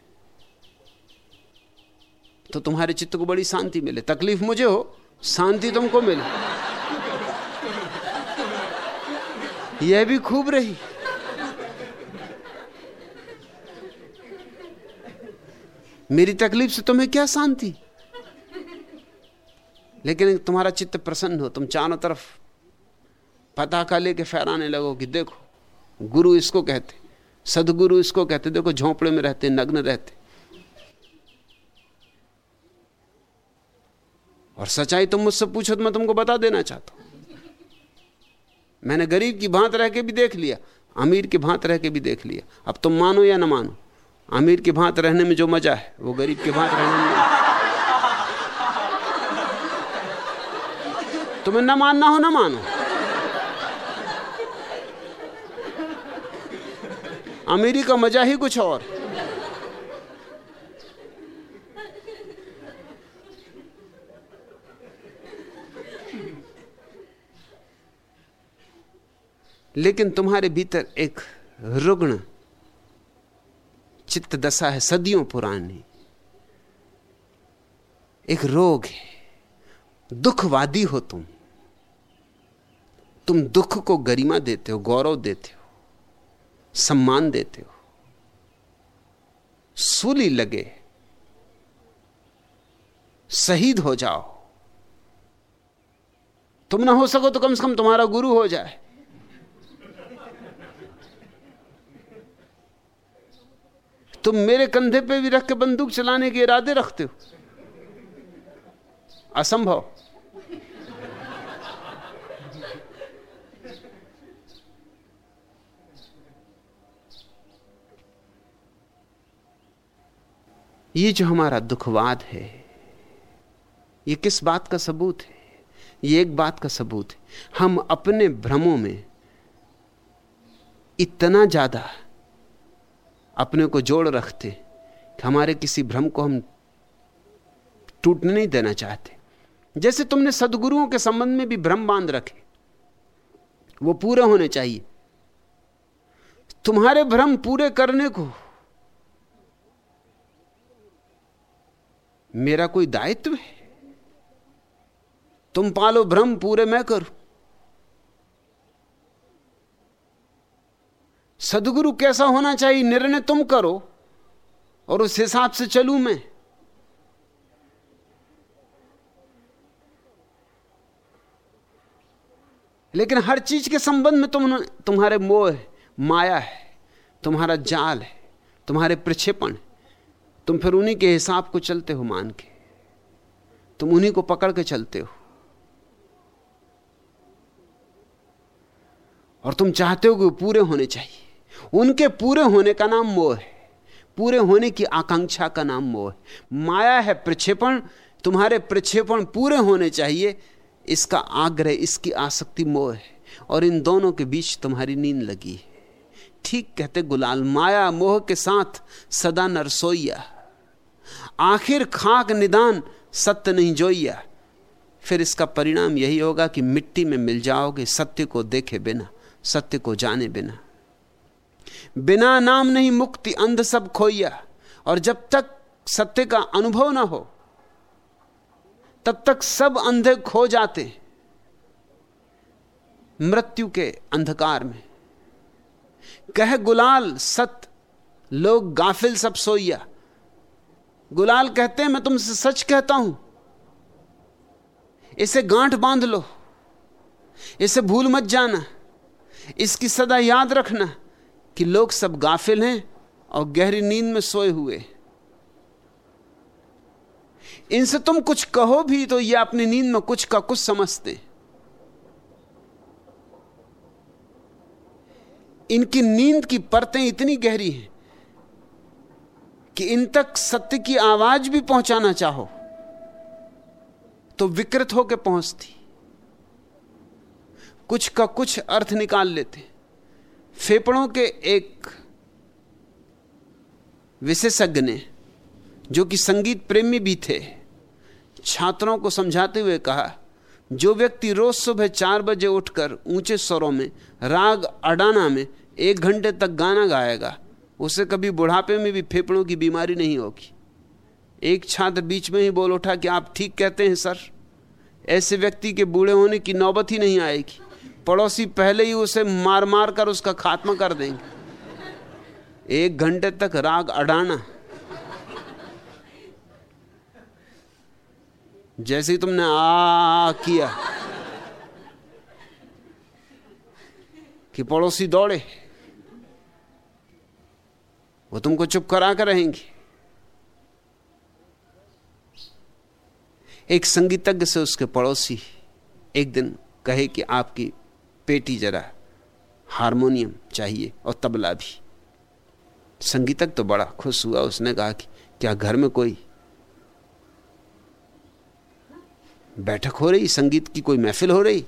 तो तुम्हारे चित्त को बड़ी शांति मिले। तकलीफ़ मुझे हो, शांति तुमको मिले। यह भी खूब रही। मेरी तकलीफ़ से तुम्हें क्या शांति? लेकिन तुम्हारा चित्त प्रसन्न हो, तुम चारों तरफ़ पताका लेके फहराने लगो कि देखो, गुरु इसको कहते, सदगुरु इसको कहते, देखो झोंपड़े में रहते, नग्न रहते। और सच्चाई तुम मुझसे पूछो तो मैं तुमको बता देना चाहता हूँ। मैंने गरीब की भांत रह के भी देख लिया, अमीर की भांत रह के भी देख लिया। अब तुम मानो या ना मानो, अमीर की भांत रहने में जो मज़ा है, वो गरीब की भांत रहने में। तुम्हें ना मानना हो, ना मानो। अमीरी का मज़ा ही कुछ और। लेकिन तुम्हारे भीतर एक रुग्ण चित्त दशा है, सदियों पुरानी। एक रोग है। दुखवादी हो तुम। तुम दुख को गरिमा देते हो, गौरव देते हो, सम्मान देते हो। सूली लगे। शहीद हो जाओ। तुम ना हो सको तो कम से कम तुम्हारा गुरु हो जाए। तुम मेरे कंधे पे भी रख के बंदूक चलाने के इरादे रखते हो। असंभव। ये जो हमारा दुखवाद है, ये किस बात का सबूत है? ये एक बात का सबूत है। हम अपने भ्रमों में इतना ज़्यादा अपने को जोड़ रखते कि हमारे किसी भ्रम को हम टूटने नहीं देना चाहते। जैसे तुमने सदगुरुओं के संबंध में भी भ्रम बाँध रखे, वो पूरे होने चाहिए। तुम्हारे भ्रम पूरे करने को मेरा कोई दायित्व है? तुम पालो भ्रम पूरे मैं करूँ। सदगुरु कैसा होना चाहिए? निर्णय तुम करो और उस हिसाब से चलूँ मैं। लेकिन हर चीज़ के संबंध में तुम तुम्हारे मोह है, माया है, तुम्हारा जाल है, तुम्हारे प्रक्षेपण तुम फिर उन्हीं के हिसाब को चलते हो मान के। तुम उन्हीं को पकड़ के चलते हो। और तुम चाहते हो कि पूरे होने चाहिए। उनके पूरे होने का नाम मोह है। पूरे होने की आकांक्षा का नाम मोह है। माया है प्रक्षेपण, तुम्हारे प्रक्षेपण पूरे होने चाहिए। इसका आग्रह, इसकी आसक्ति मोह है। और इन दोनों के बीच तुम्हारी नींद लगी है। ठीक कहते गुलाल, माया मोह के साथ सदा नरसोइया आखिर खाक निदान सत्य नहीं जोइया फिर इसका परिणाम यही होगा कि मिट्टी में मिल जाओगे सत्य को देखे बिना, सत्य को जाने बिना। बिना नाम नहीं मुक्ति अंध सब खोइया और जब तक सत्य का अनुभव ना हो, तब तक सब अंधे खो जाते मृत्यु के अंधकार में। कह गुलाल, सत, लोग गाफिल सब सोइया गुलाल कहते हैं, मैं तुमसे सच कहता हूँ। इसे गांठ बाँध लो। इसे भूल मत जाना। इसकी सदा याद रखना। कि लोग सब गाफिल हैं और गहरी नींद में सोए हुए इनसे तुम कुछ कहो भी तो ये अपनी नींद में कुछ का कुछ समझते इनकी नींद की परतें इतनी गहरी हैं कि इन तक सत्य की आवाज़ भी पहुंचाना चाहो तो विकृत होकर पहुँचती। कुछ का कुछ अर्थ निकाल लेते फेफड़ों के एक विशेषज्ञ ने, जो कि संगीत प्रेमी भी थे, छात्रों को समझाते हुए कहा, जो व्यक्ति रोज सुबह चार बजे उठकर ऊँचे स्वरों में, राग अडाना में एक घंटे तक गाना गाएगा, उसे कभी बुढ़ापे में भी फेफड़ों की बीमारी नहीं होगी। एक छात्र बीच में ही बोल उठा कि, आप ठीक कहते हैं, सर। ऐसे व्यक्ति के बूढ़े होने की नौबत ही नहीं आएगी। पड़ोसी पहले ही उसे मार मार कर उसका खात्मा कर देंगे। एक घंटे तक राग अडाना। जैसे ही तुमने आ किया कि पड़ोसी दौड़े, वो तुमको चुप करा कर रहेंगे। एक संगीतज्ञ से उसके पड़ोसी एक दिन कहे कि आपकी पेटी जरा हारमोनियम चाहिए और तबला भी। संगीतक तो बड़ा खुश हुआ, उसने कहा कि क्या घर में कोई बैठक हो रही, संगीत की कोई महफिल हो रही?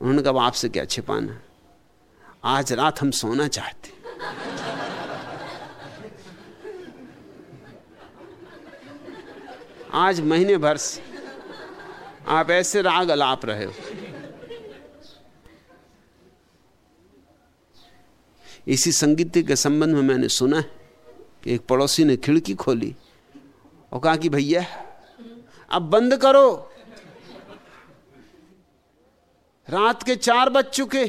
उन्होंने कहा आपसे क्या छिपाना? आज रात हम सोना चाहते आज महीने भर से आप ऐसे राग अलाप रहे हो। इसी संगीत के संबंध में मैंने सुना है कि एक पड़ोसी ने खिड़की खोली और कहा कि भैया, अब बंद करो। रात के चार बज चुके।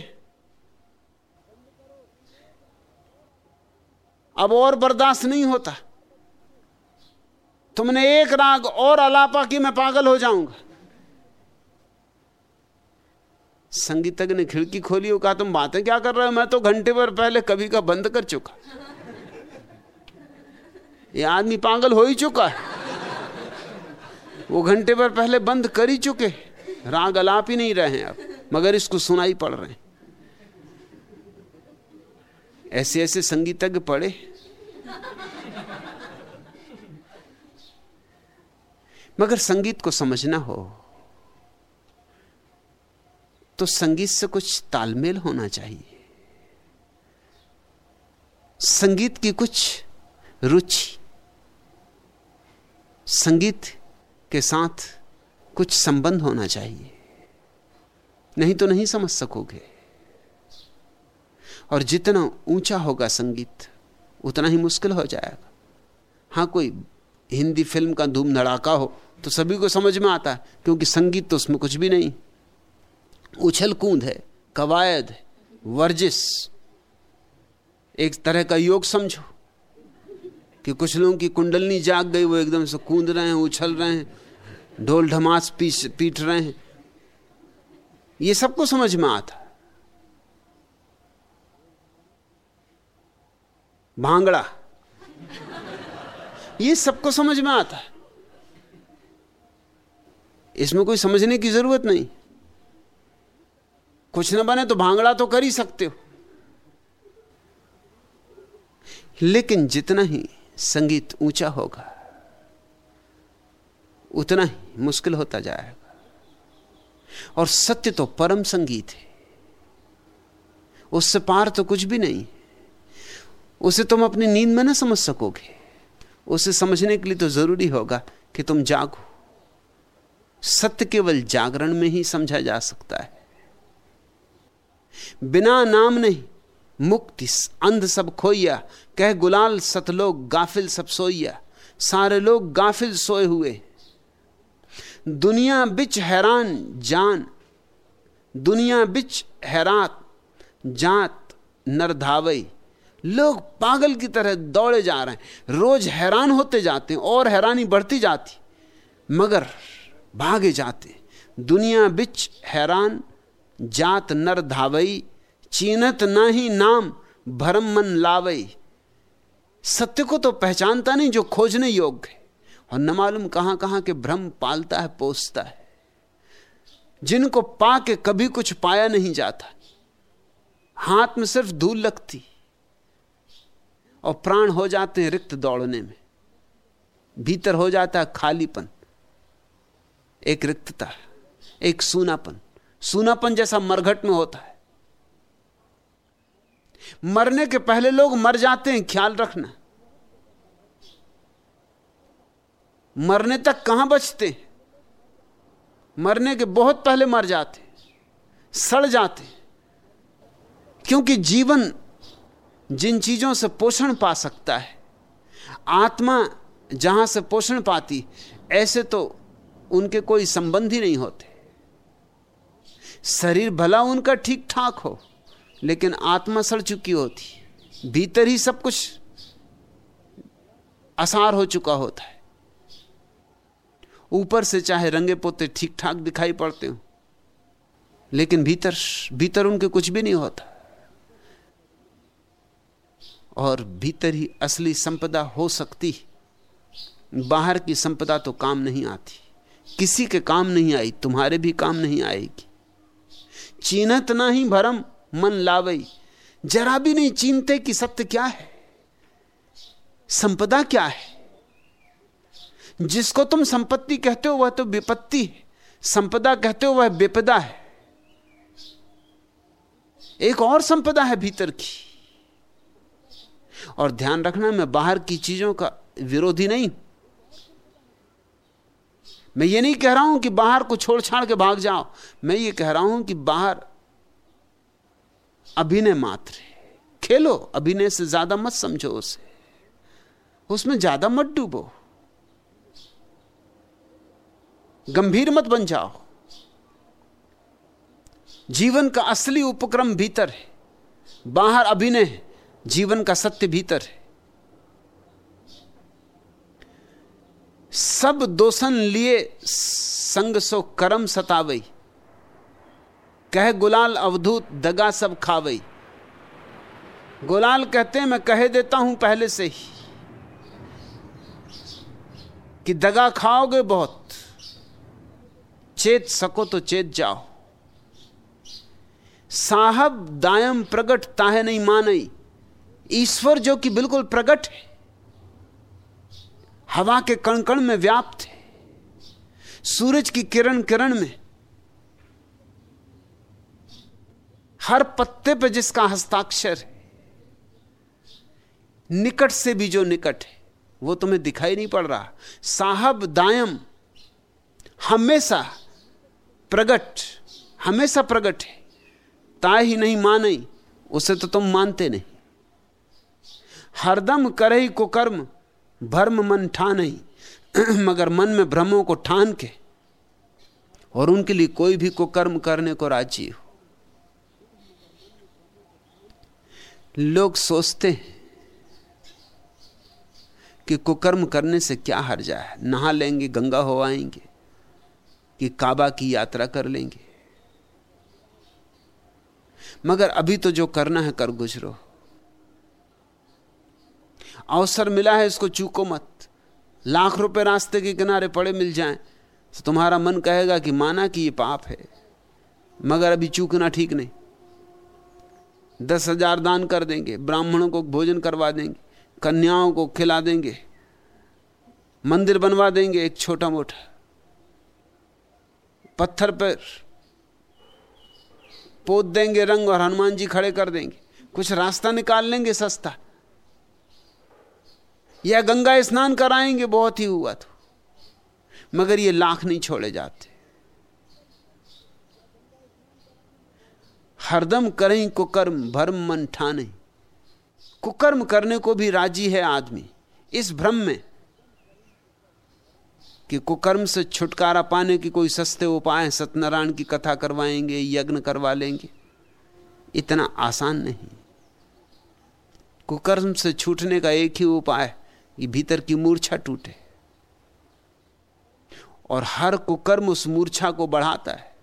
अब और बर्दाश्त नहीं होता। तुमने एक राग और अलापा कि मैं पागल हो जाऊँगा? संगीतज्ञ ने खिड़की खोली और कहा, तुम बातें क्या कर रहे हो? मैं तो घंटे भर पहले कभी का बंद कर चुका। ये आदमी पागल हो ही चुका है। वो घंटे भर पहले बंद कर ही चुके राग अलाप ही नहीं रहे अब, मगर इसको सुनाई पड़ रहे हैं। ऐसे ऐसे संगीतज्ञ पढ़े मगर संगीत को समझना हो। तो संगीत से कुछ तालमेल होना चाहिए। संगीत की कुछ रुचि, संगीत के साथ कुछ संबंध होना चाहिए। नहीं तो नहीं समझ सकोगे। और जितना ऊँचा होगा संगीत, उतना ही मुश्किल हो जाएगा। हाँ कोई हिंदी फ़िल्म का धूम धड़ाका हो तो सभी को समझ में आता है, क्योंकि संगीत तो उसमें कुछ भी नहीं। उछल कूद है, कवायद है वर्जिश एक तरह का योग समझो कि कुछ लोगों की कुंडलनी जाग गई, वो एकदम से कूद रहे हैं, उछल रहे हैं, ढोल ढमास पीट पीट रहे हैं। ये सबको समझ में आता। भांगड़ा। ये सबको समझ में आता। है इसमें कोई समझने की ज़रूरत नहीं। कुछ ना बने तो भांगड़ा तो कर ही सकते हो। लेकिन जितना ही संगीत ऊँचा होगा, उतना ही मुश्किल होता जाएगा। और सत्य तो परम संगीत है। उससे पार तो कुछ भी नहीं। उसे तुम अपनी नींद में ना समझ सकोगे। उसे समझने के लिए तो ज़रूरी होगा कि तुम जागो। सत्य केवल जागरण में ही समझा जा सकता है। बिना नाम नहीं, मुक्ति अंध सब खोइया। कह गुलाल सतलोग गाफिल सब सोइया। सारे लोग गाफिल सोए हुए। दुनिया बिच हैरान जान, दुनिया बिच हैरात जात नरधावई लोग पागल की तरह दौड़े जा रहे हैं। रोज हैरान होते जाते हैं और हैरानी बढ़ती जाती। मगर भागे जाते दुनिया बिच हैरान जात नर धावई, चीनत ना ही नाम भरम मन लावई। सत्य को तो पहचानता नहीं, जो खोजने योग्य है। और न मालूम कहाँ कहाँ के भ्रम पालता है, पोसता है। जिनको पा के कभी कुछ पाया नहीं जाता। हाथ में सिर्फ़ धूल लगती। और प्राण हो जाते हैं रिक्त दौड़ने में। भीतर हो जाता है खालीपन। एक रिक्तता, एक सूनापन। सूनापन जैसा मरघट में होता है। मरने के पहले लोग मर जाते हैं, ख्याल रखना। मरने तक कहाँ बचते हैं? मरने के बहुत पहले मर जाते सड़ जाते क्योंकि जीवन जिन चीज़ों से पोषण पा सकता है, आत्मा जहाँ से पोषण पाती, ऐसे तो उनके कोई संबंध ही नहीं होते। शरीर भला उनका ठीक ठाक हो, लेकिन आत्मा सड़ चुकी होती, भीतर ही सब कुछ आसार हो चुका होता है। ऊपर से चाहे रंगे पोते ठीक ठाक दिखाई पड़ते हो, लेकिन भीतर भीतर उनके कुछ भी नहीं होता। और भीतर ही असली संपदा हो सकती, बाहर की संपदा तो काम नहीं आती, किसी के काम नहीं आई, तुम्हारे भी काम नहीं आएगी। चीनत ना ही भरम, मन लावई जरा भी नहीं चीनते कि सत्य क्या है? संपदा क्या है? जिसको तुम संपत्ति कहते हो, वह तो विपत्ति है। संपदा कहते हो, वह विपदा है। एक और संपदा है भीतर की। और ध्यान रखना, मैं बाहर की चीज़ों का विरोधी नहीं मैं ये नहीं कह रहा हूँ कि बाहर को छोड़ छाड़ के भाग जाओ। मैं ये कह रहा हूँ कि बाहर अभिनय मात्र खेलो, अभिनय से ज़्यादा मत समझो उसे। उसमें ज़्यादा मत डूबो। गंभीर मत बन जाओ। जीवन का असली उपक्रम भीतर है। बाहर अभिनय है, जीवन का सत्य भीतर है। सब दोषन लिए संग सो करम सतावई कह गुलाल अवधूत दगा सब खावई गुलाल कहते मैं कह देता हूँ पहले से ही कि दगा खाओगे बहुत, चेत सको तो चेत जाओ। साहब दायम प्रगट ताहे नहीं मानई। ईश्वर जो कि बिल्कुल प्रगट है हवा के कण कण में व्याप्त है। सूरज की किरण किरण में। हर पत्ते पर जिसका हस्ताक्षर है, निकट से भी जो निकट है, वो तुम्हें दिखाई नहीं पड़ रहा। साहब, दायम, हमेशा प्रगट हमेशा प्रगट है। ता ही नहीं माने उसे तो तुम मानते नहीं। हरदम करे को कर्म भर्म मन ठान *clears throat* मगर मन में भ्रमों को ठान के और उनके लिए कोई भी को कर्म करने को राज़ी हो। लोग सोचते हैं कि कुकर्म करने से क्या हर जाए। नहा लेंगे, गंगा हो आएँगे, कि काबा की यात्रा कर लेंगे। मगर अभी तो जो करना है, कर गुजरो। अवसर मिला है इसको, चूको मत। लाख रुपए रास्ते के किनारे पड़े मिल जाएँ तो तुम्हारा मन कहेगा कि माना कि ये पाप है, मगर अभी चूकना ठीक नहीं। दस हज़ार दान कर देंगे, ब्राह्मणों को भोजन करवा देंगे, कन्याओं को खिला देंगे, मंदिर बनवा देंगे एक छोटा मोटा। पत्थर पर पोत देंगे, रंग और हनुमान जी खड़े कर देंगे। कुछ रास्ता निकाल लेंगे सस्ता या गंगा स्नान कराएँगे, बहुत ही हुआ तो मगर ये लाख नहीं छोड़े जाते। हरदम करें कुकर्म, भर्म मन ठाने। कुकर्म करने को भी राज़ी है आदमी, इस भ्रम में। कि कुकर्म से छुटकारा पाने की कोई सस्ते उपाय सत्यनारायण की कथा करवाएँगे, यज्ञ करवा लेंगे। इतना आसान नहीं। कुकर्म से छूटने का एक ही उपाय कि भीतर की मूर्छा टूटे। और हर कुकर्म उस मूर्छा को बढ़ाता है।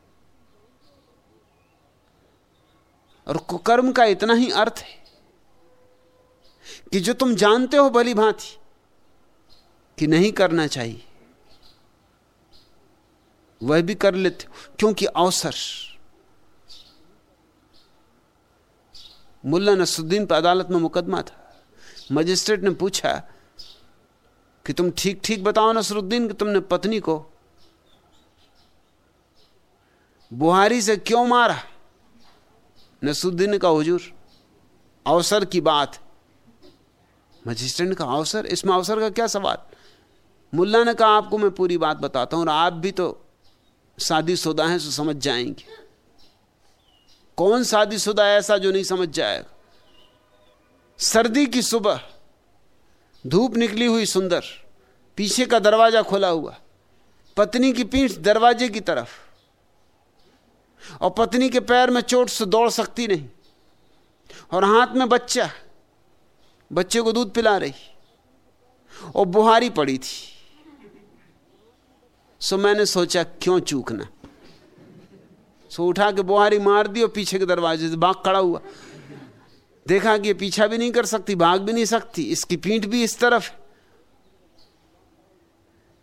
और कुकर्म का इतना ही अर्थ है कि जो तुम जानते हो भली भांति कि नहीं करना चाहिए, वह भी कर लेते हो, क्योंकि अवसर। मुल्ला नसुद्दीन पर अदालत में मुकदमा था। मजिस्ट्रेट ने पूछा कि तुम ठीक ठीक बताओ नसरुद्दीन कि तुमने पत्नी को। बुहारी से क्यों मारा? नसरुद्दीन का हुजूर, अवसर की बात। मजिस्ट्रेट का अवसर? इसमें अवसर का क्या सवाल? मुल्ला ने कहा, आपको मैं पूरी बात बताता हूँ और आप भी तो शादीशुदा हैं तो समझ जाएँगे। कौन शादीशुदा ऐसा जो नहीं समझ जाएगा? सर्दी की सुबह धूप निकली हुई सुंदर, पीछे का दरवाज़ा खुला हुआ, पत्नी की पीठ दरवाजे की तरफ़, और पत्नी के पैर में चोट से दौड़ सकती नहीं, और हाथ में बच्चा, बच्चे को दूध पिला रही, और बुहारी पड़ी थी। सो मैंने सोचा, क्यों चूकना? सो उठा के बुहारी मार दी और पीछे के दरवाजे से भाग खड़ा हुआ। देखा कि पीछा भी नहीं कर सकती, भाग भी नहीं सकती, इसकी पीठ भी इस तरफ़ है।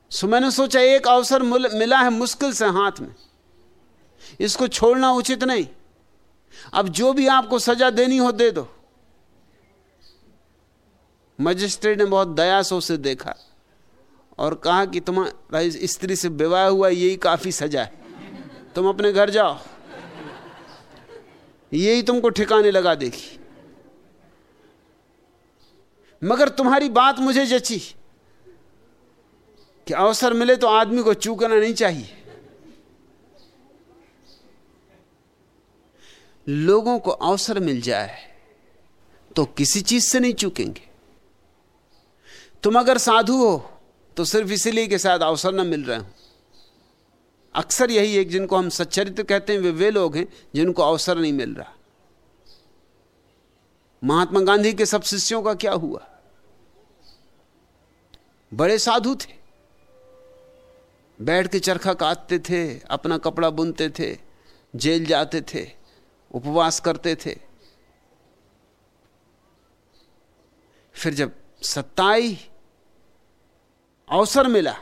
सो मैंने सोचा एक अवसर मिला है मुश्किल से हाथ में। इसको छोड़ना उचित नहीं। अब जो भी आपको सजा देनी हो दे दो। मजिस्ट्रेट ने बहुत दया से उसे देखा और कहा कि तुम्हारा स्त्री से विवाह हुआ, यही काफ़ी सजा है। तुम अपने घर जाओ। यही तुमको ठिकाने लगा देगी। मगर तुम्हारी बात मुझे जची कि अवसर मिले तो आदमी को चूकना नहीं चाहिए। लोगों को अवसर मिल जाए तो किसी चीज़ से नहीं चूकेंगे। तुम अगर साधु हो तो सिर्फ़ इसलिए कि शायद अवसर ना मिल रहे हो। अक्सर यही एक जिनको हम सच्चरित्र कहते हैं, वे वे लोग हैं जिनको अवसर नहीं मिल रहा। महात्मा गांधी के सब शिष्यों का क्या हुआ? बड़े साधु थे। बैठ के चरखा काटते थे, अपना कपड़ा बुनते थे, जेल जाते थे, उपवास करते थे। फिर जब सत्ताई अवसर मिला,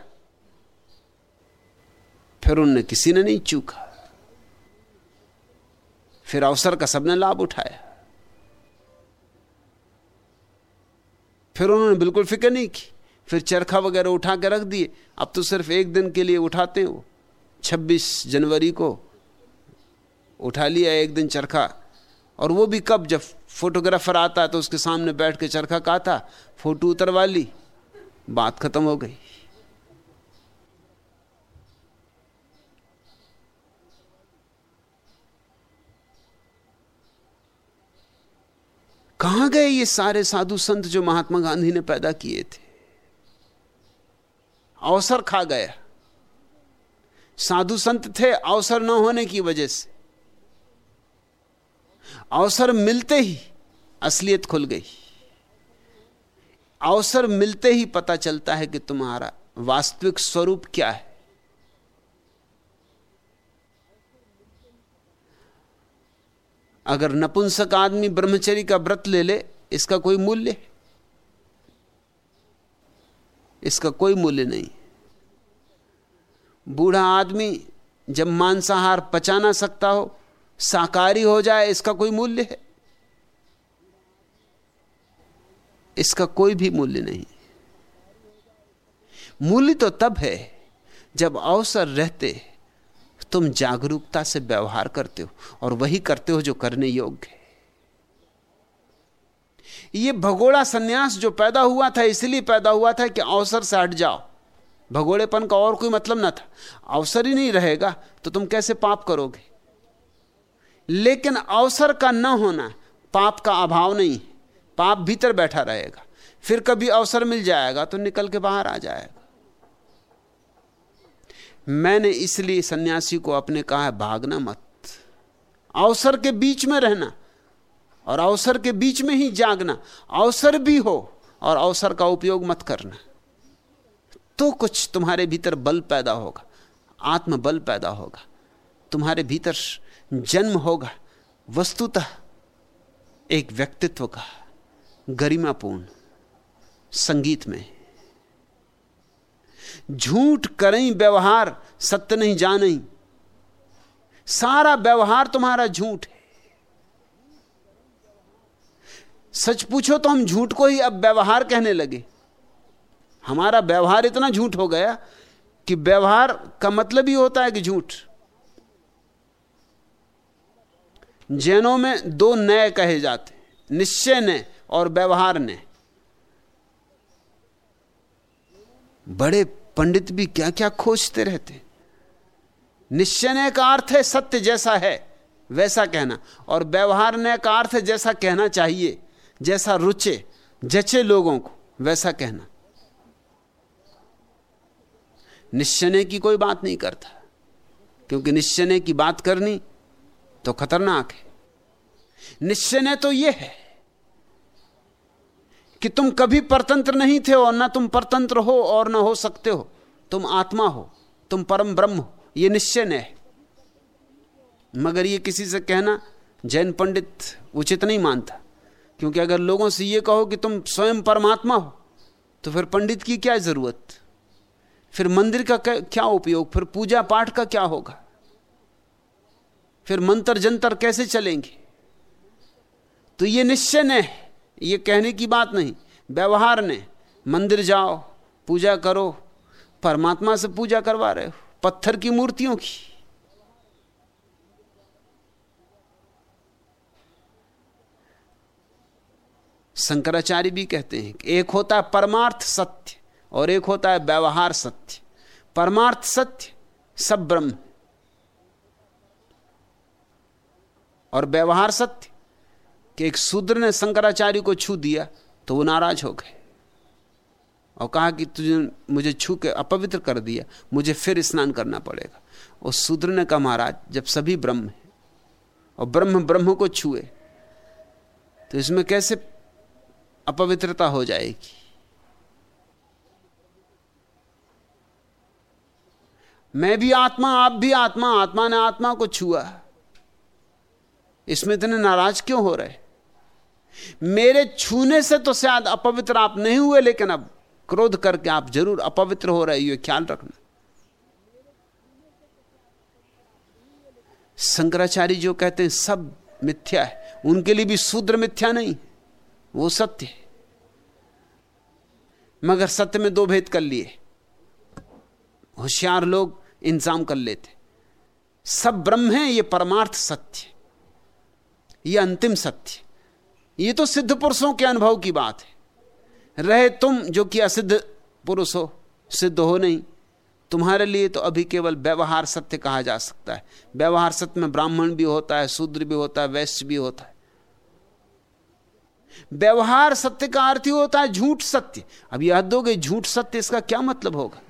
फिर उनने किसी ने नहीं चूका। फिर अवसर का सबने लाभ उठाया। फिर उन्होंने बिल्कुल फ़िक्र नहीं की। फिर चरखा वगैरह उठा के रख दिए। अब तो सिर्फ़ एक दिन के लिए उठाते हैं वो। 26 जनवरी को उठा लिया एक दिन चरखा। और वो भी कब, जब फोटोग्राफर आता है तो उसके सामने बैठ के चरखा कहा था फ़ोटो उतरवा ली। बात खत्म हो गई। कहाँ गए ये सारे साधु संत जो महात्मा गांधी ने पैदा किए थे? अवसर खा गया। साधु संत थे, अवसर न होने की वजह से। अवसर मिलते ही असलियत खुल गई। अवसर मिलते ही पता चलता है कि तुम्हारा वास्तविक स्वरूप क्या है। अगर नपुंसक आदमी ब्रह्मचरी का व्रत ले ले, इसका कोई मूल्य? इसका कोई मूल्य नहीं। बूढ़ा आदमी जब मांसाहार पचा ना सकता हो साकारी हो जाए, इसका कोई मूल्य है? इसका कोई भी मूल्य नहीं। मूल्य तो तब है जब अवसर रहते तुम जागरूकता से व्यवहार करते हो और वही करते हो जो करने योग्य है। ये भगोड़ा सन्यास जो पैदा हुआ था, इसलिए पैदा हुआ था कि अवसर से हट जाओ। भगोड़ेपन का और कोई मतलब ना था। अवसर ही नहीं रहेगा तो तुम कैसे पाप करोगे? लेकिन अवसर का न होना, पाप का अभाव नहीं पाप भीतर बैठा रहेगा। फिर कभी अवसर मिल जाएगा तो निकल के बाहर आ जाएगा। मैंने इसलिए सन्यासी को अपने कहा है, भागना मत। अवसर के बीच में रहना और अवसर के बीच में ही जागना। अवसर भी हो और अवसर का उपयोग मत करना। तो कुछ तुम्हारे भीतर बल पैदा होगा आत्म बल पैदा होगा। तुम्हारे भीतर जन्म होगा, वस्तुतः एक व्यक्तित्व का गरिमापूर्ण संगीत में। झूठ करें व्यवहार, सत्य नहीं जाने। सारा व्यवहार तुम्हारा झूठ है। सच पूछो तो हम झूठ को ही अब व्यवहार कहने लगे। हमारा व्यवहार इतना झूठ हो गया कि व्यवहार का मतलब ही होता है कि झूठ। जैनों में दो नए कहे जाते निश्चय ने और व्यवहार ने बड़े पंडित भी क्या क्या खोजते रहते निश्चय का अर्थ है, सत्य जैसा है, वैसा कहना। और व्यवहार ने का अर्थ जैसा कहना चाहिए, जैसा रुचे, जचे लोगों को, वैसा कहना। निश्चय की कोई बात नहीं करता। क्योंकि निश्चय की बात करनी तो खतरनाक है। निश्चय तो यह है कि तुम कभी परतंत्र नहीं थे और ना तुम परतंत्र हो और ना हो सकते हो। तुम आत्मा हो, तुम परम ब्रह्म हो। यह निश्चय है। मगर ये किसी से कहना जैन पंडित उचित नहीं मानता। क्योंकि अगर लोगों से यह कहो कि तुम स्वयं परमात्मा हो तो फिर पंडित की क्या ज़रूरत? फिर मंदिर का, क्या उपयोग? फिर पूजा पाठ का क्या होगा? फिर मंत्र जंतर कैसे चलेंगे? तो ये निश्चय है। ये कहने की बात नहीं। व्यवहार ने, मंदिर जाओ, पूजा करो, परमात्मा से पूजा करवा रहे हो, पत्थर की मूर्तियों की। शंकराचार्य भी कहते हैं कि एक होता है परमार्थ सत्य और एक होता है व्यवहार सत्य। परमार्थ सत्य, सब ब्रह्म। और व्यवहार सत्य कि एक शूद्र ने शंकराचार्य को छू दिया तो वो नाराज़ हो गए। और कहा कि तुझे, मुझे छू के अपवित्र कर दिया, मुझे फिर स्नान करना पड़ेगा। उस शूद्र ने कहा, महाराज, जब सभी ब्रह्म है, और ब्रह्म ब्रह्म को छुए तो इसमें कैसे अपवित्रता हो जाएगी? मैं भी आत्मा, आप भी आत्मा आत्मा ने आत्मा को छुआ। इसमें इतने नाराज़ क्यों हो रहे? मेरे छूने से तो शायद अपवित्र आप नहीं हुए, लेकिन अब क्रोध करके आप ज़रूर अपवित्र हो रहे ये ख्याल रखना। शंकराचार्य जो कहते हैं, सब मिथ्या है। उनके लिए भी शूद्र मिथ्या नहीं, वो सत्य है। मगर सत्य में दो भेद कर लिए। होशियार लोग इंतज़ाम कर लेते। सब ब्रह्म है, ये परमार्थ सत्य ये अंतिम सत्य ये तो सिद्ध पुरुषों के अनुभव की बात है। रहे तुम जो कि असिद्ध पुरुष हो, सिद्ध हो नहीं, तुम्हारे लिए तो अभी केवल व्यवहार सत्य कहा जा सकता है। व्यवहार सत्य में ब्राह्मण भी होता है, शूद्र भी होता है, वैश्य भी होता है। व्यवहार सत्य का अर्थ ही होता है झूठ सत्य। अब याद दोगे, झूठ सत्य इसका क्या मतलब होगा?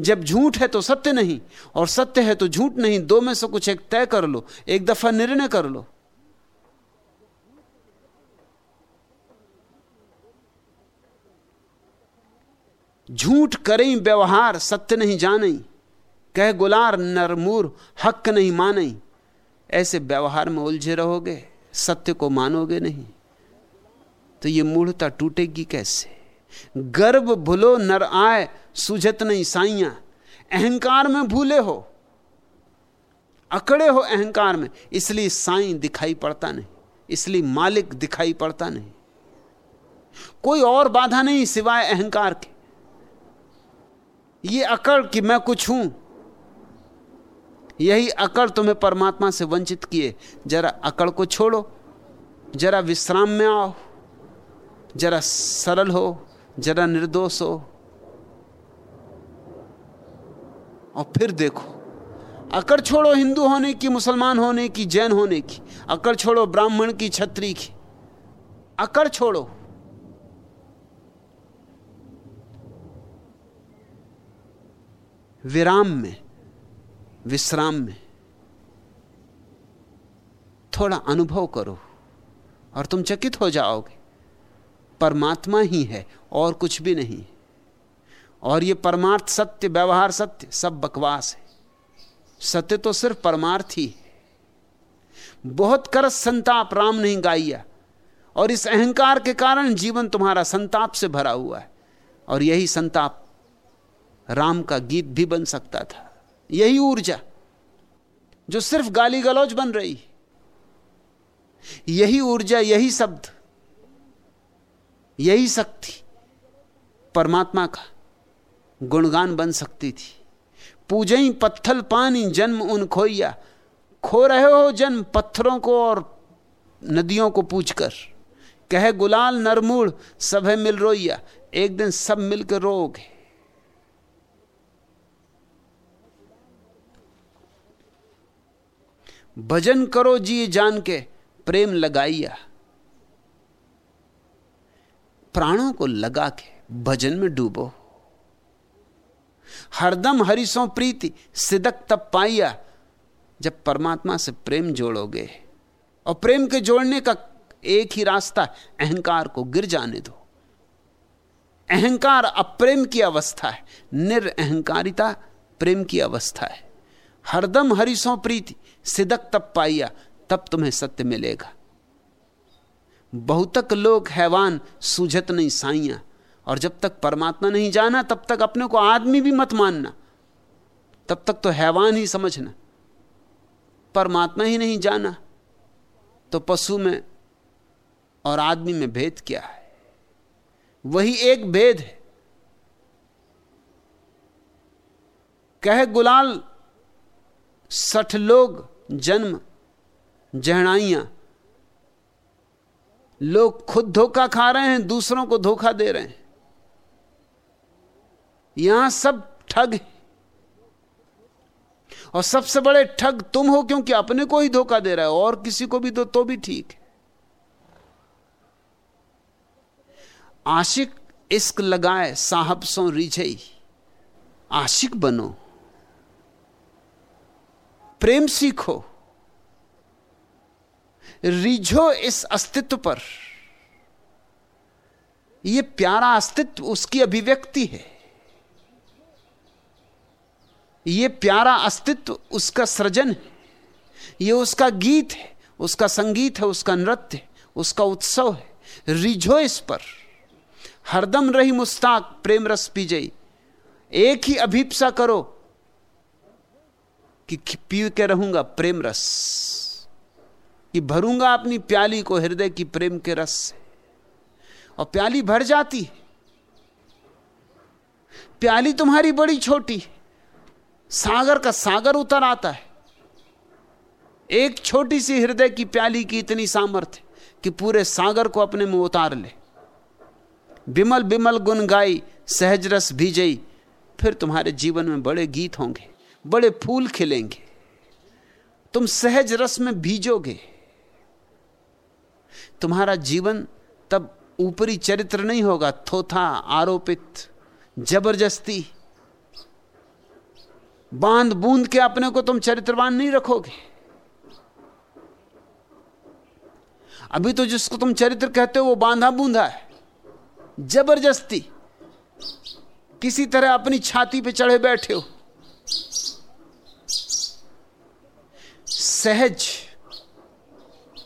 जब झूठ है तो सत्य नहीं, और सत्य है तो झूठ नहीं, दो में से कुछ एक तय कर लो, एक दफ़ा निर्णय कर लो। झूठ करें व्यवहार, सत्य नहीं जाने। कह गुलार, नरमूर, हक नहीं माने। ऐसे व्यवहार में उलझे रहोगे, सत्य को मानोगे नहीं। तो ये मूढ़ता टूटेगी कैसे? गर्भ भूलो, नर आए, सुझत नहीं साइया। अहंकार में भूले हो। अकड़े हो अहंकार में, इसलिए साई दिखाई पड़ता नहीं। इसलिए मालिक दिखाई पड़ता नहीं। कोई और बाधा नहीं सिवाय अहंकार के। ये अकड़ कि मैं कुछ हूँ? यही अकड़ तुम्हें परमात्मा से वंचित किए। जरा अकड़ को छोड़ो, जरा विश्राम में आओ, जरा सरल हो, जरा निर्दोष हो, और फिर देखो। अकड़ छोड़ो हिंदू होने की, मुसलमान होने की, जैन होने की। अकड़ छोड़ो ब्राह्मण की छत्री की। अकड़ छोड़ो। विराम में, विश्राम में। थोड़ा अनुभव करो और तुम चकित हो जाओगे। परमात्मा ही है, और कुछ भी नहीं। और ये परमार्थ सत्य, व्यवहार सत्य, सब बकवास है। सत्य तो सिर्फ़ परमार्थ ही है। बहुत कर संताप राम नहीं गाइया और इस अहंकार के कारण जीवन तुम्हारा संताप से भरा हुआ है, और यही संताप राम का गीत भी बन सकता था। यही ऊर्जा जो सिर्फ़ गाली गलौज बन रही। यही ऊर्जा, यही शब्द, यही शक्ति परमात्मा का गुणगान बन सकती थी। पूजई पत्थल पानी जन्म उन खोइया। खो रहे हो जन्म पत्थरों को और नदियों को पूछकर कहे गुलाल नरमूड़ सब है मिल रोइया। एक दिन सब मिलकर रोगे भजन करो जी जान के, प्रेम लगाइया। प्राणों को लगा के भजन में डूबो। हरदम हरिसों प्रीति सिदक तब पाइया, जब परमात्मा से प्रेम जोड़ोगे। और प्रेम के जोड़ने का एक ही रास्ता, अहंकार को गिर जाने दो। अहंकार अप्रेम की अवस्था है, निरअहकारिता प्रेम की अवस्था है। हरदम हरिसों प्रीति सिदक तब पाइया, तब तुम्हें सत्य मिलेगा। बहुतक लोग हैवान सूझत नहीं साइया, और जब तक परमात्मा नहीं जाना, तब तक अपने को आदमी भी मत मानना। तब तक तो हैवान ही समझना। परमात्मा ही नहीं जाना तो पशु में और आदमी में भेद क्या है? वही एक भेद है। कह गुलाल, सठ लोग जन्म, जहनाइया। लोग खुद धोखा खा रहे हैं, दूसरों को धोखा दे रहे हैं। यहाँ सब ठग हैं। और सबसे बड़े ठग तुम हो क्योंकि अपने को ही धोखा दे रहा है, और किसी को भी दो तो भी ठीक है। आशिक इश्क लगाए, साहब सो रिझई आशिक बनो। प्रेम सीखो। रिझो इस अस्तित्व पर। यह प्यारा अस्तित्व उसकी अभिव्यक्ति है। यह प्यारा अस्तित्व उसका सृजन है। यह उसका गीत है, उसका संगीत है, उसका नृत्य है, उसका उत्सव है। रिझो इस पर। हरदम रही मुस्ताक, प्रेम रस पीजई एक ही अभिप्सा करो। कि पी के रहूँगा प्रेम रस। कि भरूँगा अपनी प्याली को हृदय की प्रेम के रस से। और प्याली भर जाती है। प्याली तुम्हारी बड़ी छोटी सागर का सागर उतर आता है। एक छोटी सी हृदय की प्याली की इतनी सामर्थ्य कि पूरे सागर को अपने में उतार ले। बिमल बिमल गुन गाई सहज रस भीजई फिर तुम्हारे जीवन में बड़े गीत होंगे। बड़े फूल खिलेंगे। तुम सहज रस में भीजोगे। तुम्हारा जीवन तब ऊपरी चरित्र नहीं होगा, थोथा आरोपित, ज़बरदस्ती। बाँध बूंद के अपने को तुम चरित्रवान नहीं रखोगे। अभी तो जिसको तुम चरित्र कहते हो, वो बांधा बूंदा है। ज़बरदस्ती। किसी तरह अपनी छाती पे चढ़े बैठे हो। सहज,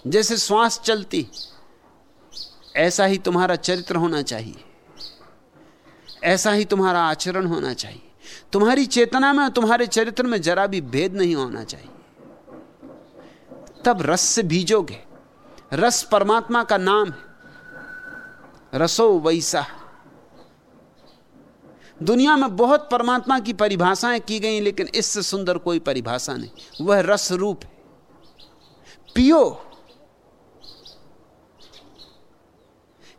जैसे श्वास चलती, ऐसा ही तुम्हारा चरित्र होना चाहिए। ऐसा ही तुम्हारा आचरण होना चाहिए। तुम्हारी चेतना में, तुम्हारे चरित्र में जरा भी भेद नहीं होना चाहिए। तब रस से भीजोगे। रस परमात्मा का नाम है। रसो वैसा। दुनिया में बहुत परमात्मा की परिभाषाएँ की गई, लेकिन इससे सुंदर कोई परिभाषा नहीं। वह रस रूप है। पियो।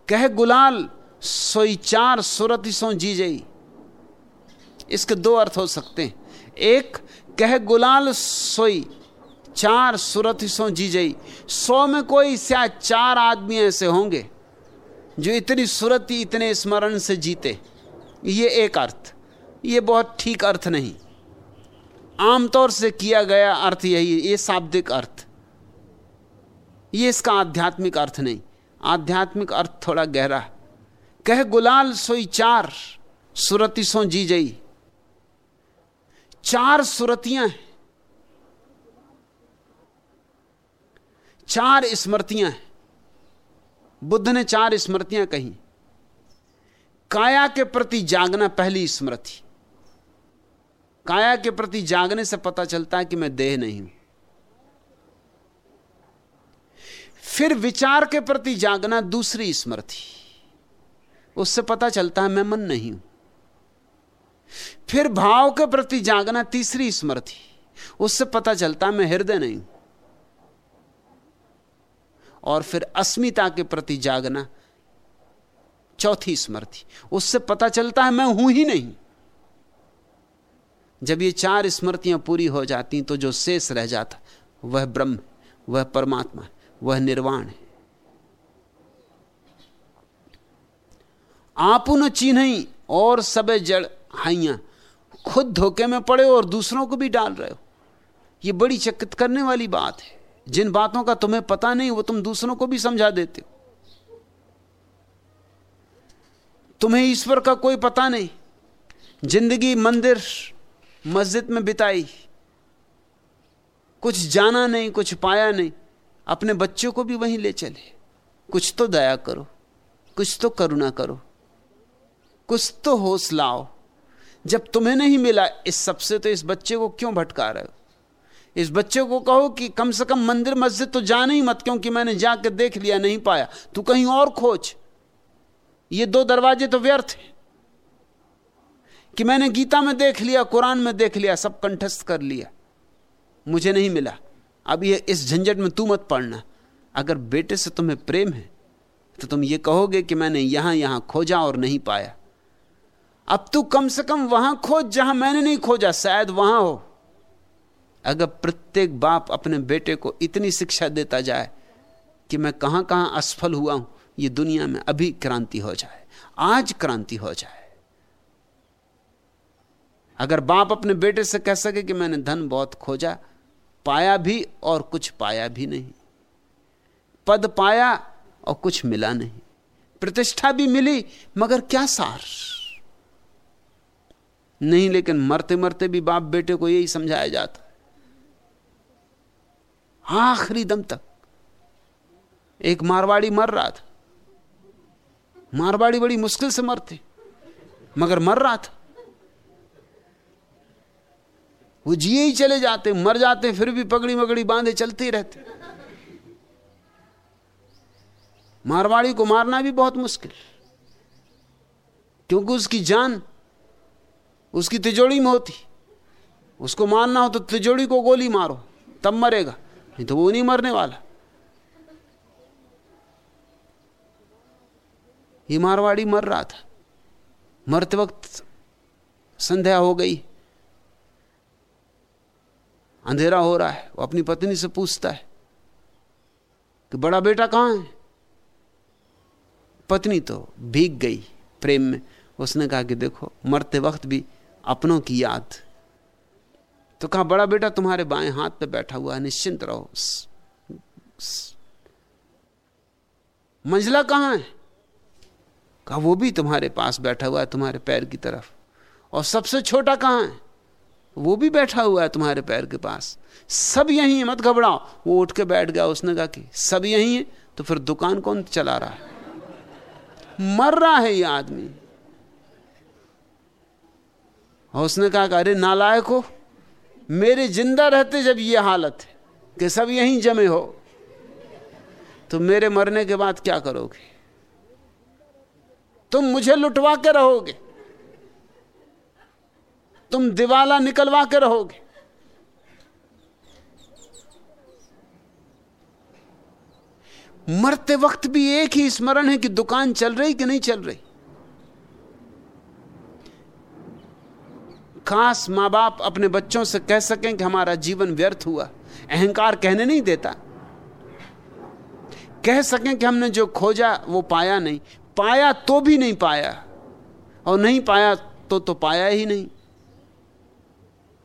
कह, गुलाल, सोई चार सुरत सो जी जई। इसके दो अर्थ हो सकते हैं। एक, कह, गुलाल, सोई चार सुरत सो जी जई। सौ में कोई शायद चार आदमी ऐसे होंगे जो इतनी सुरति इतने स्मरण से जीते। ये एक अर्थ। ये बहुत ठीक अर्थ नहीं। आमतौर से किया गया अर्थ यही ये शाब्दिक अर्थ। ये इसका आध्यात्मिक अर्थ नहीं। आध्यात्मिक अर्थ थोड़ा गहरा। कह गुलाल सोई चार, सुरति सो जी जई। चार सुरतियाँ हैं। चार स्मृतियाँ हैं। बुद्ध ने चार स्मृतियाँ कही। काया के प्रति जागना पहली स्मृति। काया के प्रति जागने से पता चलता है कि मैं देह नहीं हूँ। फिर विचार के प्रति जागना दूसरी स्मृति। उससे पता चलता है मैं मन नहीं हूँ। फिर भाव के प्रति जागना तीसरी स्मृति। उससे पता चलता है मैं हृदय नहीं हूँ। और फिर अस्मिता के प्रति जागना चौथी स्मृति। उससे पता चलता है मैं हूँ ही नहीं। जब ये चार स्मृतियाँ पूरी हो जाती तो जो शेष रह जाता, वह ब्रह्म, वह परमात्मा। वह निर्वाण है। आप न चिन्ह और सबे जड़ हाइया, खुद धोखे में पड़े और दूसरों को भी डाल रहे हो। ये बड़ी चकित करने वाली बात है। जिन बातों का तुम्हें पता नहीं, वो तुम दूसरों को भी समझा देते हो। तुम्हें ईश्वर का कोई पता नहीं। ज़िंदगी मंदिर, मस्जिद में बिताई। कुछ जाना नहीं, कुछ पाया नहीं। अपने बच्चों को भी वहीं ले चले। कुछ तो दया करो, कुछ तो करुणा करो, कुछ तो होश लाओ। जब तुम्हें नहीं मिला इस सबसे तो इस बच्चे को क्यों भटका रहे हो? इस बच्चे को कहो कि कम से कम मंदिर मस्जिद तो जाना ही मत, क्योंकि मैंने जाकर देख लिया, नहीं पाया। तू कहीं और खोज। ये दो दरवाजे तो व्यर्थ हैं। कि मैंने गीता में देख लिया, कुरान में देख लिया, सब कंठस्थ कर लिया। मुझे नहीं मिला। अब ये इस झंझट में तू मत पड़ना। अगर बेटे से तुम्हें प्रेम है तो तुम ये कहोगे कि मैंने यहाँ यहाँ खोजा और नहीं पाया। अब तू कम से कम वहाँ खोज जहाँ मैंने नहीं खोजा, शायद वहाँ हो। अगर प्रत्येक बाप अपने बेटे को इतनी शिक्षा देता जाए कि मैं कहाँ कहाँ असफल हुआ हूँ, ये दुनिया में अभी क्रांति हो जाए, आज क्रांति हो जाए। अगर बाप अपने बेटे से कह सके कि मैंने धन बहुत खोजा पाया भी और कुछ पाया भी नहीं। पद पाया और कुछ मिला नहीं। प्रतिष्ठा भी मिली, मगर क्या सार? नहीं, लेकिन मरते मरते भी बाप बेटे को यही समझाया जाता। आखिरी दम तक। एक मारवाड़ी मर रहा था। मारवाड़ी बड़ी मुश्किल से मरते, मगर मर रहा था। वो जिए ही चले जाते, मर जाते, फिर भी पगड़ी मगड़ी बांधे चलते रहते। मारवाड़ी को मारना भी बहुत मुश्किल, क्योंकि उसकी जान, उसकी तिजोड़ी में होती। उसको मारना हो तो तिजोड़ी को गोली मारो, तब मरेगा, नहीं तो वो नहीं मरने वाला। ये मारवाड़ी मर रहा था। मरते वक्त संध्या हो गई। अंधेरा हो रहा है, वो अपनी पत्नी से पूछता है कि बड़ा बेटा कहाँ है? पत्नी तो भीग गई प्रेम में। उसने कहा कि देखो, मरते वक्त भी अपनों की याद। तो कहा, बड़ा बेटा तुम्हारे बाएँ हाथ पे बैठा हुआ है, निश्चिंत रहो। मंझला कहाँ है? कहा, वो भी तुम्हारे पास बैठा हुआ है, तुम्हारे पैर की तरफ़। और सबसे छोटा कहाँ है? वो भी बैठा हुआ है तुम्हारे पैर के पास। सब यहीं है, मत घबराओ। वो उठ के बैठ गया, उसने कहा कि सब यहीं है तो फिर दुकान कौन चला रहा है? मर रहा है ये आदमी। और उसने कहा कि अरे नालायक हो, मेरे ज़िंदा रहते जब ये हालत है कि सब यहीं जमे हो तो मेरे मरने के बाद क्या करोगे? तुम मुझे लुटवा के रहोगे। तुम दिवाला निकलवा के रहोगे। मरते वक्त भी एक ही स्मरण है कि दुकान चल रही कि नहीं चल रही। खास माँ बाप अपने बच्चों से कह सकें कि हमारा जीवन व्यर्थ हुआ। अहंकार कहने नहीं देता। कह सकें कि हमने जो खोजा, वो पाया नहीं। पाया तो भी नहीं पाया। और नहीं पाया तो तो पाया ही नहीं।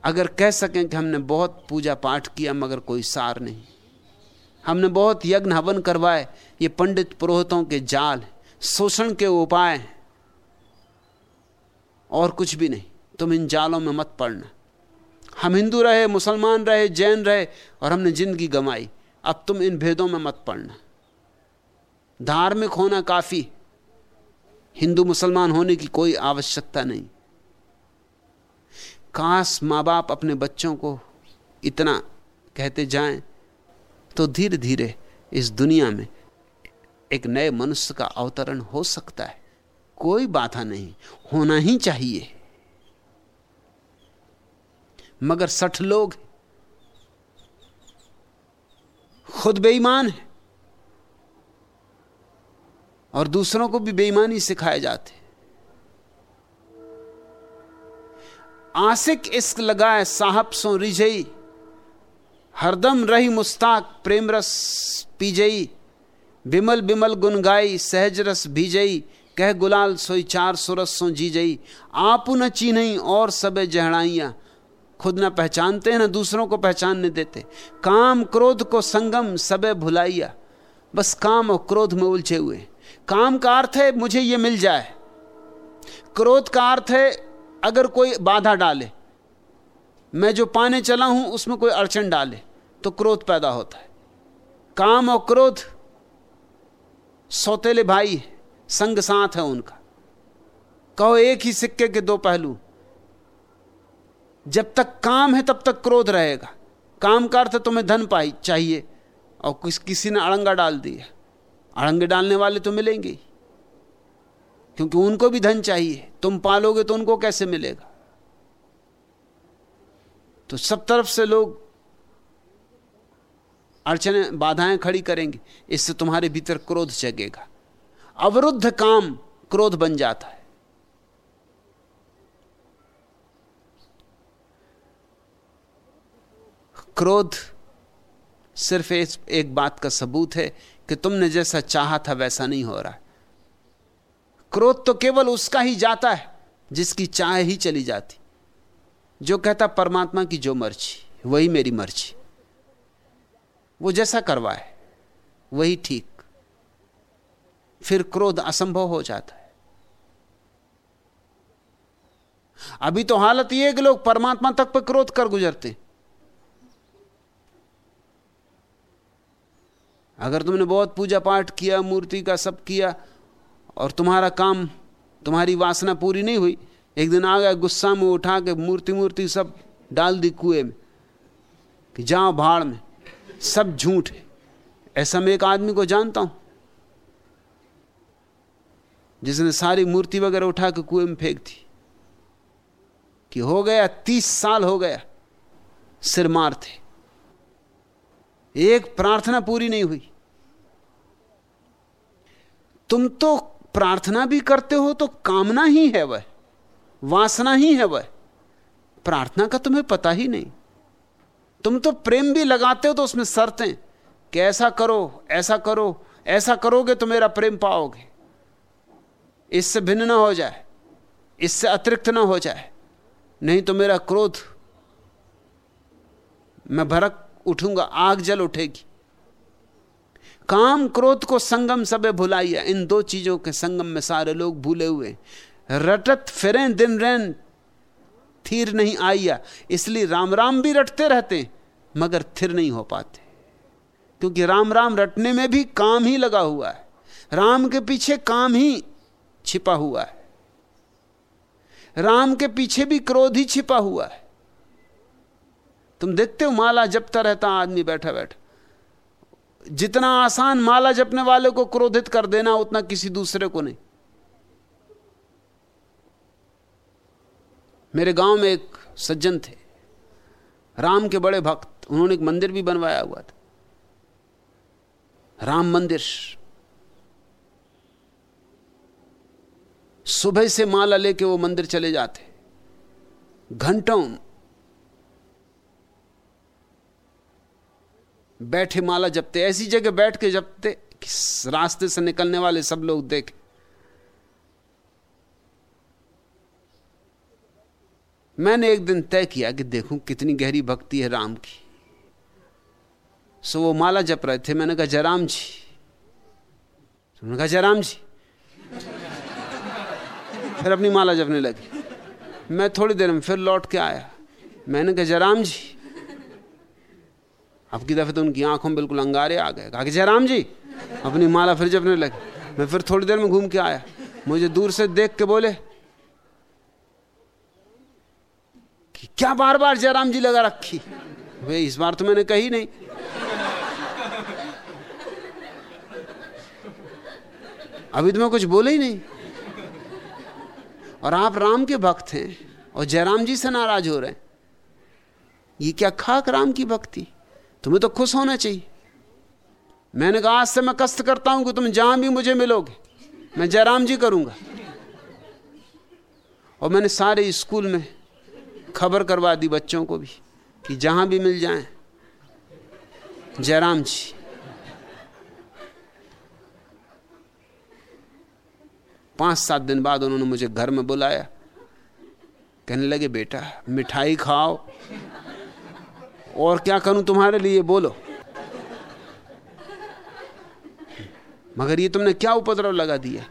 अगर कह सकें कि हमने बहुत पूजा पाठ किया, मगर कोई सार नहीं। हमने बहुत यज्ञ हवन करवाए, ये पंडित पुरोहितों के जाल शोषण के उपाय और कुछ भी नहीं। तुम इन जालों में मत पड़ना। हम हिंदू रहे, मुसलमान रहे, जैन रहे, और हमने ज़िंदगी गंवाई। अब तुम इन भेदों में मत पड़ना। धार्मिक होना काफ़ी। हिंदू मुसलमान होने की कोई आवश्यकता नहीं। काश माँ बाप अपने बच्चों को इतना कहते जाएँ तो धीरे धीरे इस दुनिया में एक नए मनुष्य का अवतरण हो सकता है। कोई बाधा नहीं, होना ही चाहिए। मगर सठ लोग खुद बेईमान है। और दूसरों को भी बेईमानी सिखाए जाते आसिक इश्क लगाए साहब सो रिझई, हरदम रही मुस्ताक प्रेम रस पीजई, बिमल बिमल गुन गाई सहज रस भीजई, कह गुलाल सोई चार सुरस सो जी जई आप न चीनई और सबे जहड़ाइयाँ, खुद न पहचानते हैं ना दूसरों को पहचानने देते, काम क्रोध को संगम सबे भुलाइया, बस काम और क्रोध में उलझे हुए, काम का अर्थ है मुझे ये मिल जाए, क्रोध का अर्थ है अगर कोई बाधा डाले, मैं जो पाने चला हूँ, उसमें कोई अड़चन डाले तो क्रोध पैदा होता है। काम और क्रोध सौतेले भाई संग साथ है उनका। कहो एक ही सिक्के के दो पहलू। जब तक काम है, तब तक क्रोध रहेगा। काम का अर्थ तुम्हें धन पाई चाहिए, और किस किसी ने अड़ंगा डाल दिया। अड़ंगे डालने वाले तो मिलेंगे क्योंकि उनको भी धन चाहिए। तुम पालोगे तो उनको कैसे मिलेगा? तो सब तरफ़ से लोग अड़चने, बाधाएँ खड़ी करेंगे। इससे तुम्हारे भीतर क्रोध जगेगा। अवरुद्ध काम क्रोध बन जाता है। क्रोध सिर्फ़ एक बात का सबूत है कि तुमने जैसा चाहा था वैसा नहीं हो रहा क्रोध तो केवल उसका ही जाता है, जिसकी चाह ही चली जाती। जो कहता, परमात्मा की जो मर्ज़ी, वही मेरी मर्ज़ी। वो जैसा करवाए, वही ठीक। फिर क्रोध असंभव हो जाता है। अभी तो हालत यह कि लोग परमात्मा तक पर क्रोध कर गुजरते अगर तुमने बहुत पूजा पाठ किया, मूर्ति का सब किया और तुम्हारा काम, तुम्हारी वासना पूरी नहीं हुई। एक दिन आ गया गुस्सा में उठा के मूर्ति मूर्ति सब डाल दी कुएँ में कि जाओ भाड़ में, सब झूठ है। ऐसा मैं एक आदमी को जानता हूँ, जिसने सारी मूर्ति वगैरह उठा के कुएँ में फेंक दी कि हो गया, तीस साल हो गया, सिर मार थे। एक प्रार्थना पूरी नहीं हुई। तुम तो प्रार्थना भी करते हो तो कामना ही है वह, वासना ही है वह। प्रार्थना का तुम्हें पता ही नहीं। तुम तो प्रेम भी लगाते हो तो उसमें शर्तें, कि ऐसा करो ऐसा करो, ऐसा करोगे तो मेरा प्रेम पाओगे। इससे भिन्न ना हो जाए, इससे अतिरिक्त ना हो जाए, नहीं तो मेरा क्रोध, मैं भरक उठूँगा, आग जल उठेगी। काम क्रोध को संगम सबे भुलाइया इन दो चीज़ों के संगम में सारे लोग भूले हुए रटत फिरे, दिन रैन थीर नहीं आइया इसलिए राम राम भी रटते रहते मगर थिर नहीं हो पाते। क्योंकि राम राम रटने में भी काम ही लगा हुआ है। राम के पीछे काम ही छिपा हुआ है। राम के पीछे भी क्रोध ही छिपा हुआ है। तुम देखते हो माला जपता रहता, आदमी बैठा बैठा। जितना आसान माला जपने वाले को क्रोधित कर देना, उतना किसी दूसरे को नहीं। मेरे गाँव में एक सज्जन थे। राम के बड़े भक्त, उन्होंने एक मंदिर भी बनवाया हुआ था। राम मंदिर। सुबह से माला लेके वो मंदिर चले जाते। घंटों बैठे माला जपते, ऐसी जगह बैठ के जपते कि रास्ते से निकलने वाले सब लोग देखे। मैंने एक दिन तय किया कि देखूँ कितनी गहरी भक्ति है राम की। सो वो माला जप रहे थे, मैंने कहा, जयराम जी। उन्होंने कहा, जयराम जी। फिर अपनी माला जपने लगी। मैं थोड़ी देर में फिर लौट के आया। मैंने कहा, जयराम जी। अब की दफे तो उनकी आँखों में बिल्कुल अंगारे आ गए। कहा कि जयराम जी, अपनी माला फिर जपने लगे। मैं फिर थोड़ी देर में घूम के आया। मुझे दूर से देख के बोले कि क्या बार बार जयराम जी लगा रखी? वे इस बार तो मैंने कही नहीं। अभी तो मैं कुछ बोले ही नहीं। और आप राम के भक्त हैं और जयराम जी से नाराज़ हो रहे हैं। ये क्या खाक राम की भक्ति? तुम्हें तो खुश होना चाहिए। मैंने कहा, आज से मैं कष्ट करता हूँ कि तुम जहाँ भी मुझे मिलोगे। मैं जयराम जी करूँगा। और मैंने सारे स्कूल में खबर करवा दी बच्चों को भी कि जहाँ भी मिल जाएँ, जयराम जी। पाँच सात दिन बाद उन्होंने मुझे घर में बुलाया। कहने लगे, बेटा, मिठाई खाओ और क्या करूँ तुम्हारे लिए? बोलो। मगर ये तुमने क्या उपद्रव लगा दिया?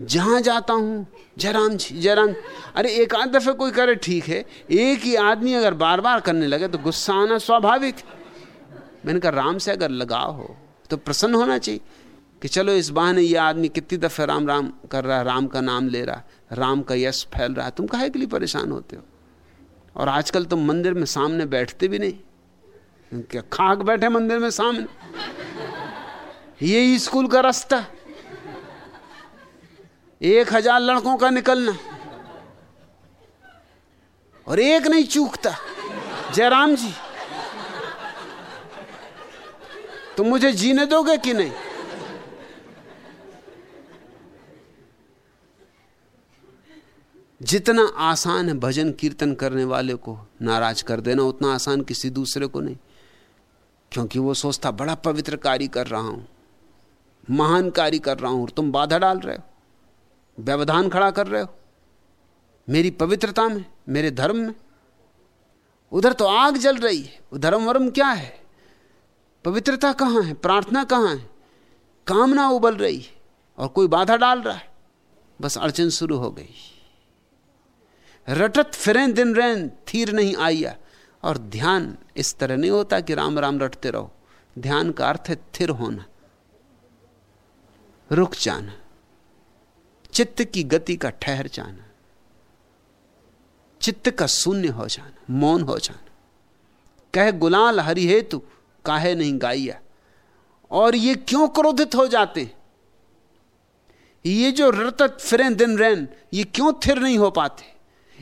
जहाँ जाता हूँ जयराम जी जयराम अरे, एक आध दफे कोई करे, ठीक है। एक ही आदमी अगर बार बार करने लगे तो गुस्सा आना स्वाभाविक। मैंने कहा, राम से अगर लगाव हो तो प्रसन्न होना चाहिए कि चलो, इस बहाने ये आदमी कितनी दफे राम राम कर रहा है, राम का नाम ले रहा है, राम का यश फैल रहा है। तुम कहे के लिए परेशान होते हो? और आजकल तो मंदिर में सामने बैठते भी नहीं। क्या खाक बैठे मंदिर में सामने? ये स्कूल का रास्ता। एक हज़ार लड़कों का निकलना। और एक नहीं चूकता। जयराम जी, तुम मुझे जीने दोगे कि नहीं? जितना आसान है भजन कीर्तन करने वाले को नाराज़ कर देना, उतना आसान किसी दूसरे को नहीं। क्योंकि वो सोचता, बड़ा पवित्र कार्य कर रहा हूँ महान कार्य कर रहा हूँ, और तुम बाधा डाल रहे हो, व्यवधान खड़ा कर रहे हो। मेरी पवित्रता में, मेरे धर्म में। उधर तो आग जल रही है धर्म वर्म क्या है? पवित्रता कहाँ है, प्रार्थना कहाँ है? कामना उबल रही है, और कोई बाधा डाल रहा है। बस अड़चन शुरू हो गई। रटत फिरें, दिन रैन थीर नहीं आइया और ध्यान इस तरह नहीं होता कि राम राम रटते रहो। ध्यान का अर्थ है थिर होना, रुक जाना, चित्त की गति का ठहर जाना, चित्त का शून्य हो जाना, मौन हो जाना। कह गुलाल हरि हेतु काहे नहीं गाइया? और ये क्यों क्रोधित हो जाते? ये जो रतत फिरें, दिन रैन ये क्यों थिर नहीं हो पाते?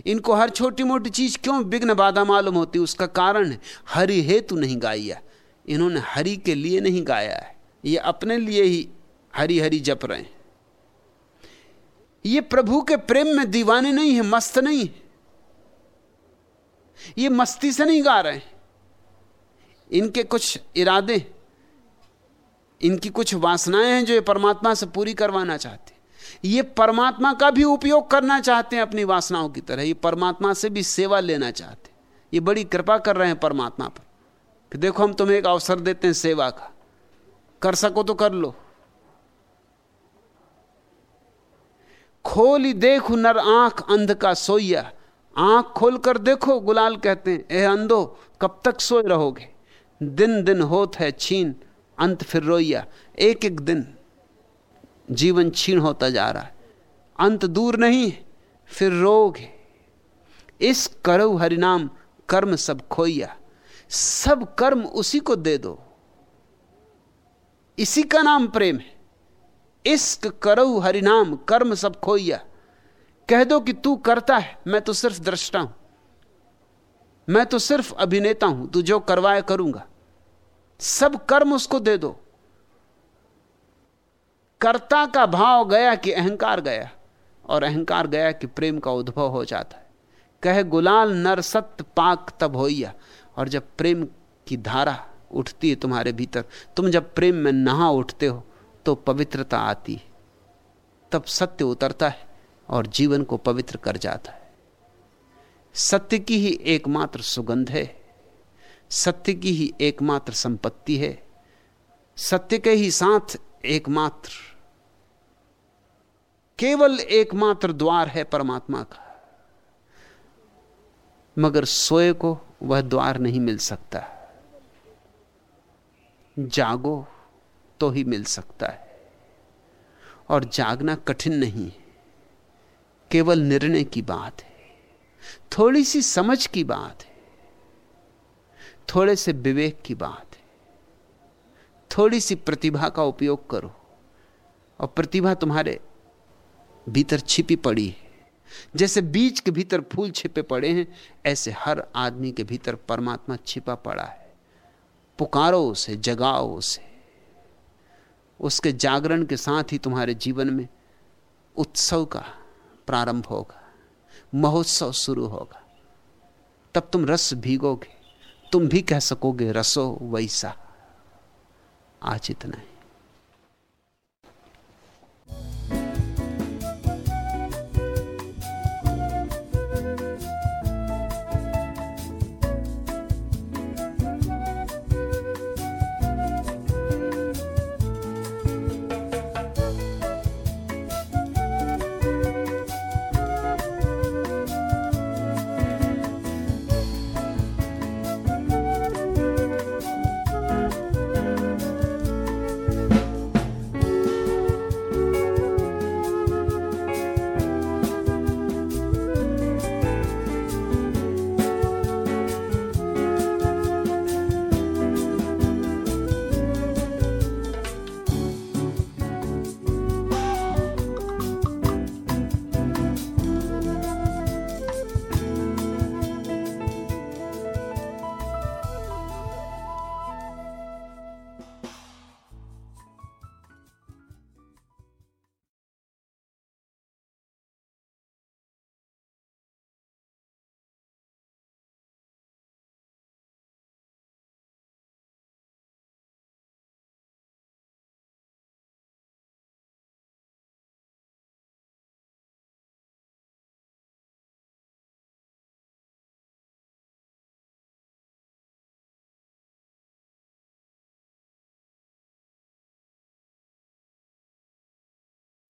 इनको हर छोटी मोटी चीज़ क्यों विघ्न बाधा मालूम होती? उसका कारण है, हरि हेतु नहीं गाया। इन्होंने हरि के लिए नहीं गाया है। ये अपने लिए ही हरि हरि जप रहे हैं। ये प्रभु के प्रेम में दीवाने नहीं है, मस्त नहीं है। ये मस्ती से नहीं गा रहे हैं। इनके कुछ इरादे, इनकी कुछ वासनाएँ हैं जो ये परमात्मा से पूरी करवाना चाहते। ये परमात्मा का भी उपयोग करना चाहते हैं अपनी वासनाओं की तरह। ये परमात्मा से भी सेवा लेना चाहते हैं। ये बड़ी कृपा कर रहे हैं परमात्मा पर। कि देखो, हम तुम्हें एक अवसर देते हैं सेवा का। कर सको तो कर लो। खोली देखो नर आँख, अंध का सोइया। आँख खोल कर देखो, गुलाल कहते हैं, ए अंधो, कब तक सोए रहोगे? दिन दिन होत है छीन, अंत फिर रोइया। एक एक दिन। जीवन छीण होता जा रहा है। अंत दूर नहीं है, फिर रोग है। इस करु हरिनाम, कर्म सब खोइया। सब कर्म उसी को दे दो। इसी का नाम प्रेम है। इश्क करो हरिनाम, कर्म सब खोइया। कह दो कि तू करता है, मैं तो सिर्फ़ दृष्टा हूँ। मैं तो सिर्फ़ अभिनेता हूँ, तू जो करवाए करूँगा। सब कर्म उसको दे दो। कर्ता का भाव गया कि अहंकार गया और अहंकार गया कि प्रेम का उद्भव हो जाता है। कह, गुलाल नर सत्य पाक तब होइया और जब प्रेम की धारा उठती है तुम्हारे भीतर, तुम जब प्रेम में नहा उठते हो तो पवित्रता आती है। तब सत्य उतरता है और जीवन को पवित्र कर जाता है। सत्य की ही एकमात्र सुगंध है, सत्य की ही एकमात्र संपत्ति है, सत्य के ही साथ एकमात्र, केवल एकमात्र द्वार है परमात्मा का। मगर सोए को वह द्वार नहीं मिल सकता। जागो तो ही मिल सकता है। और जागना कठिन नहीं है। केवल निर्णय की बात है। थोड़ी सी समझ की बात है। थोड़े से विवेक की बात थोड़ी सी प्रतिभा का उपयोग करो। और प्रतिभा तुम्हारे भीतर छिपी पड़ी है। जैसे बीज के भीतर फूल छिपे पड़े हैं, ऐसे हर आदमी के भीतर परमात्मा छिपा पड़ा है। पुकारो उसे, जगाओ उसे। उसके जागरण के साथ ही तुम्हारे जीवन में उत्सव का प्रारंभ होगा, महोत्सव शुरू होगा। तब तुम रस भीगोगे, तुम भी कह सकोगे, रसो वैसा। आज इतना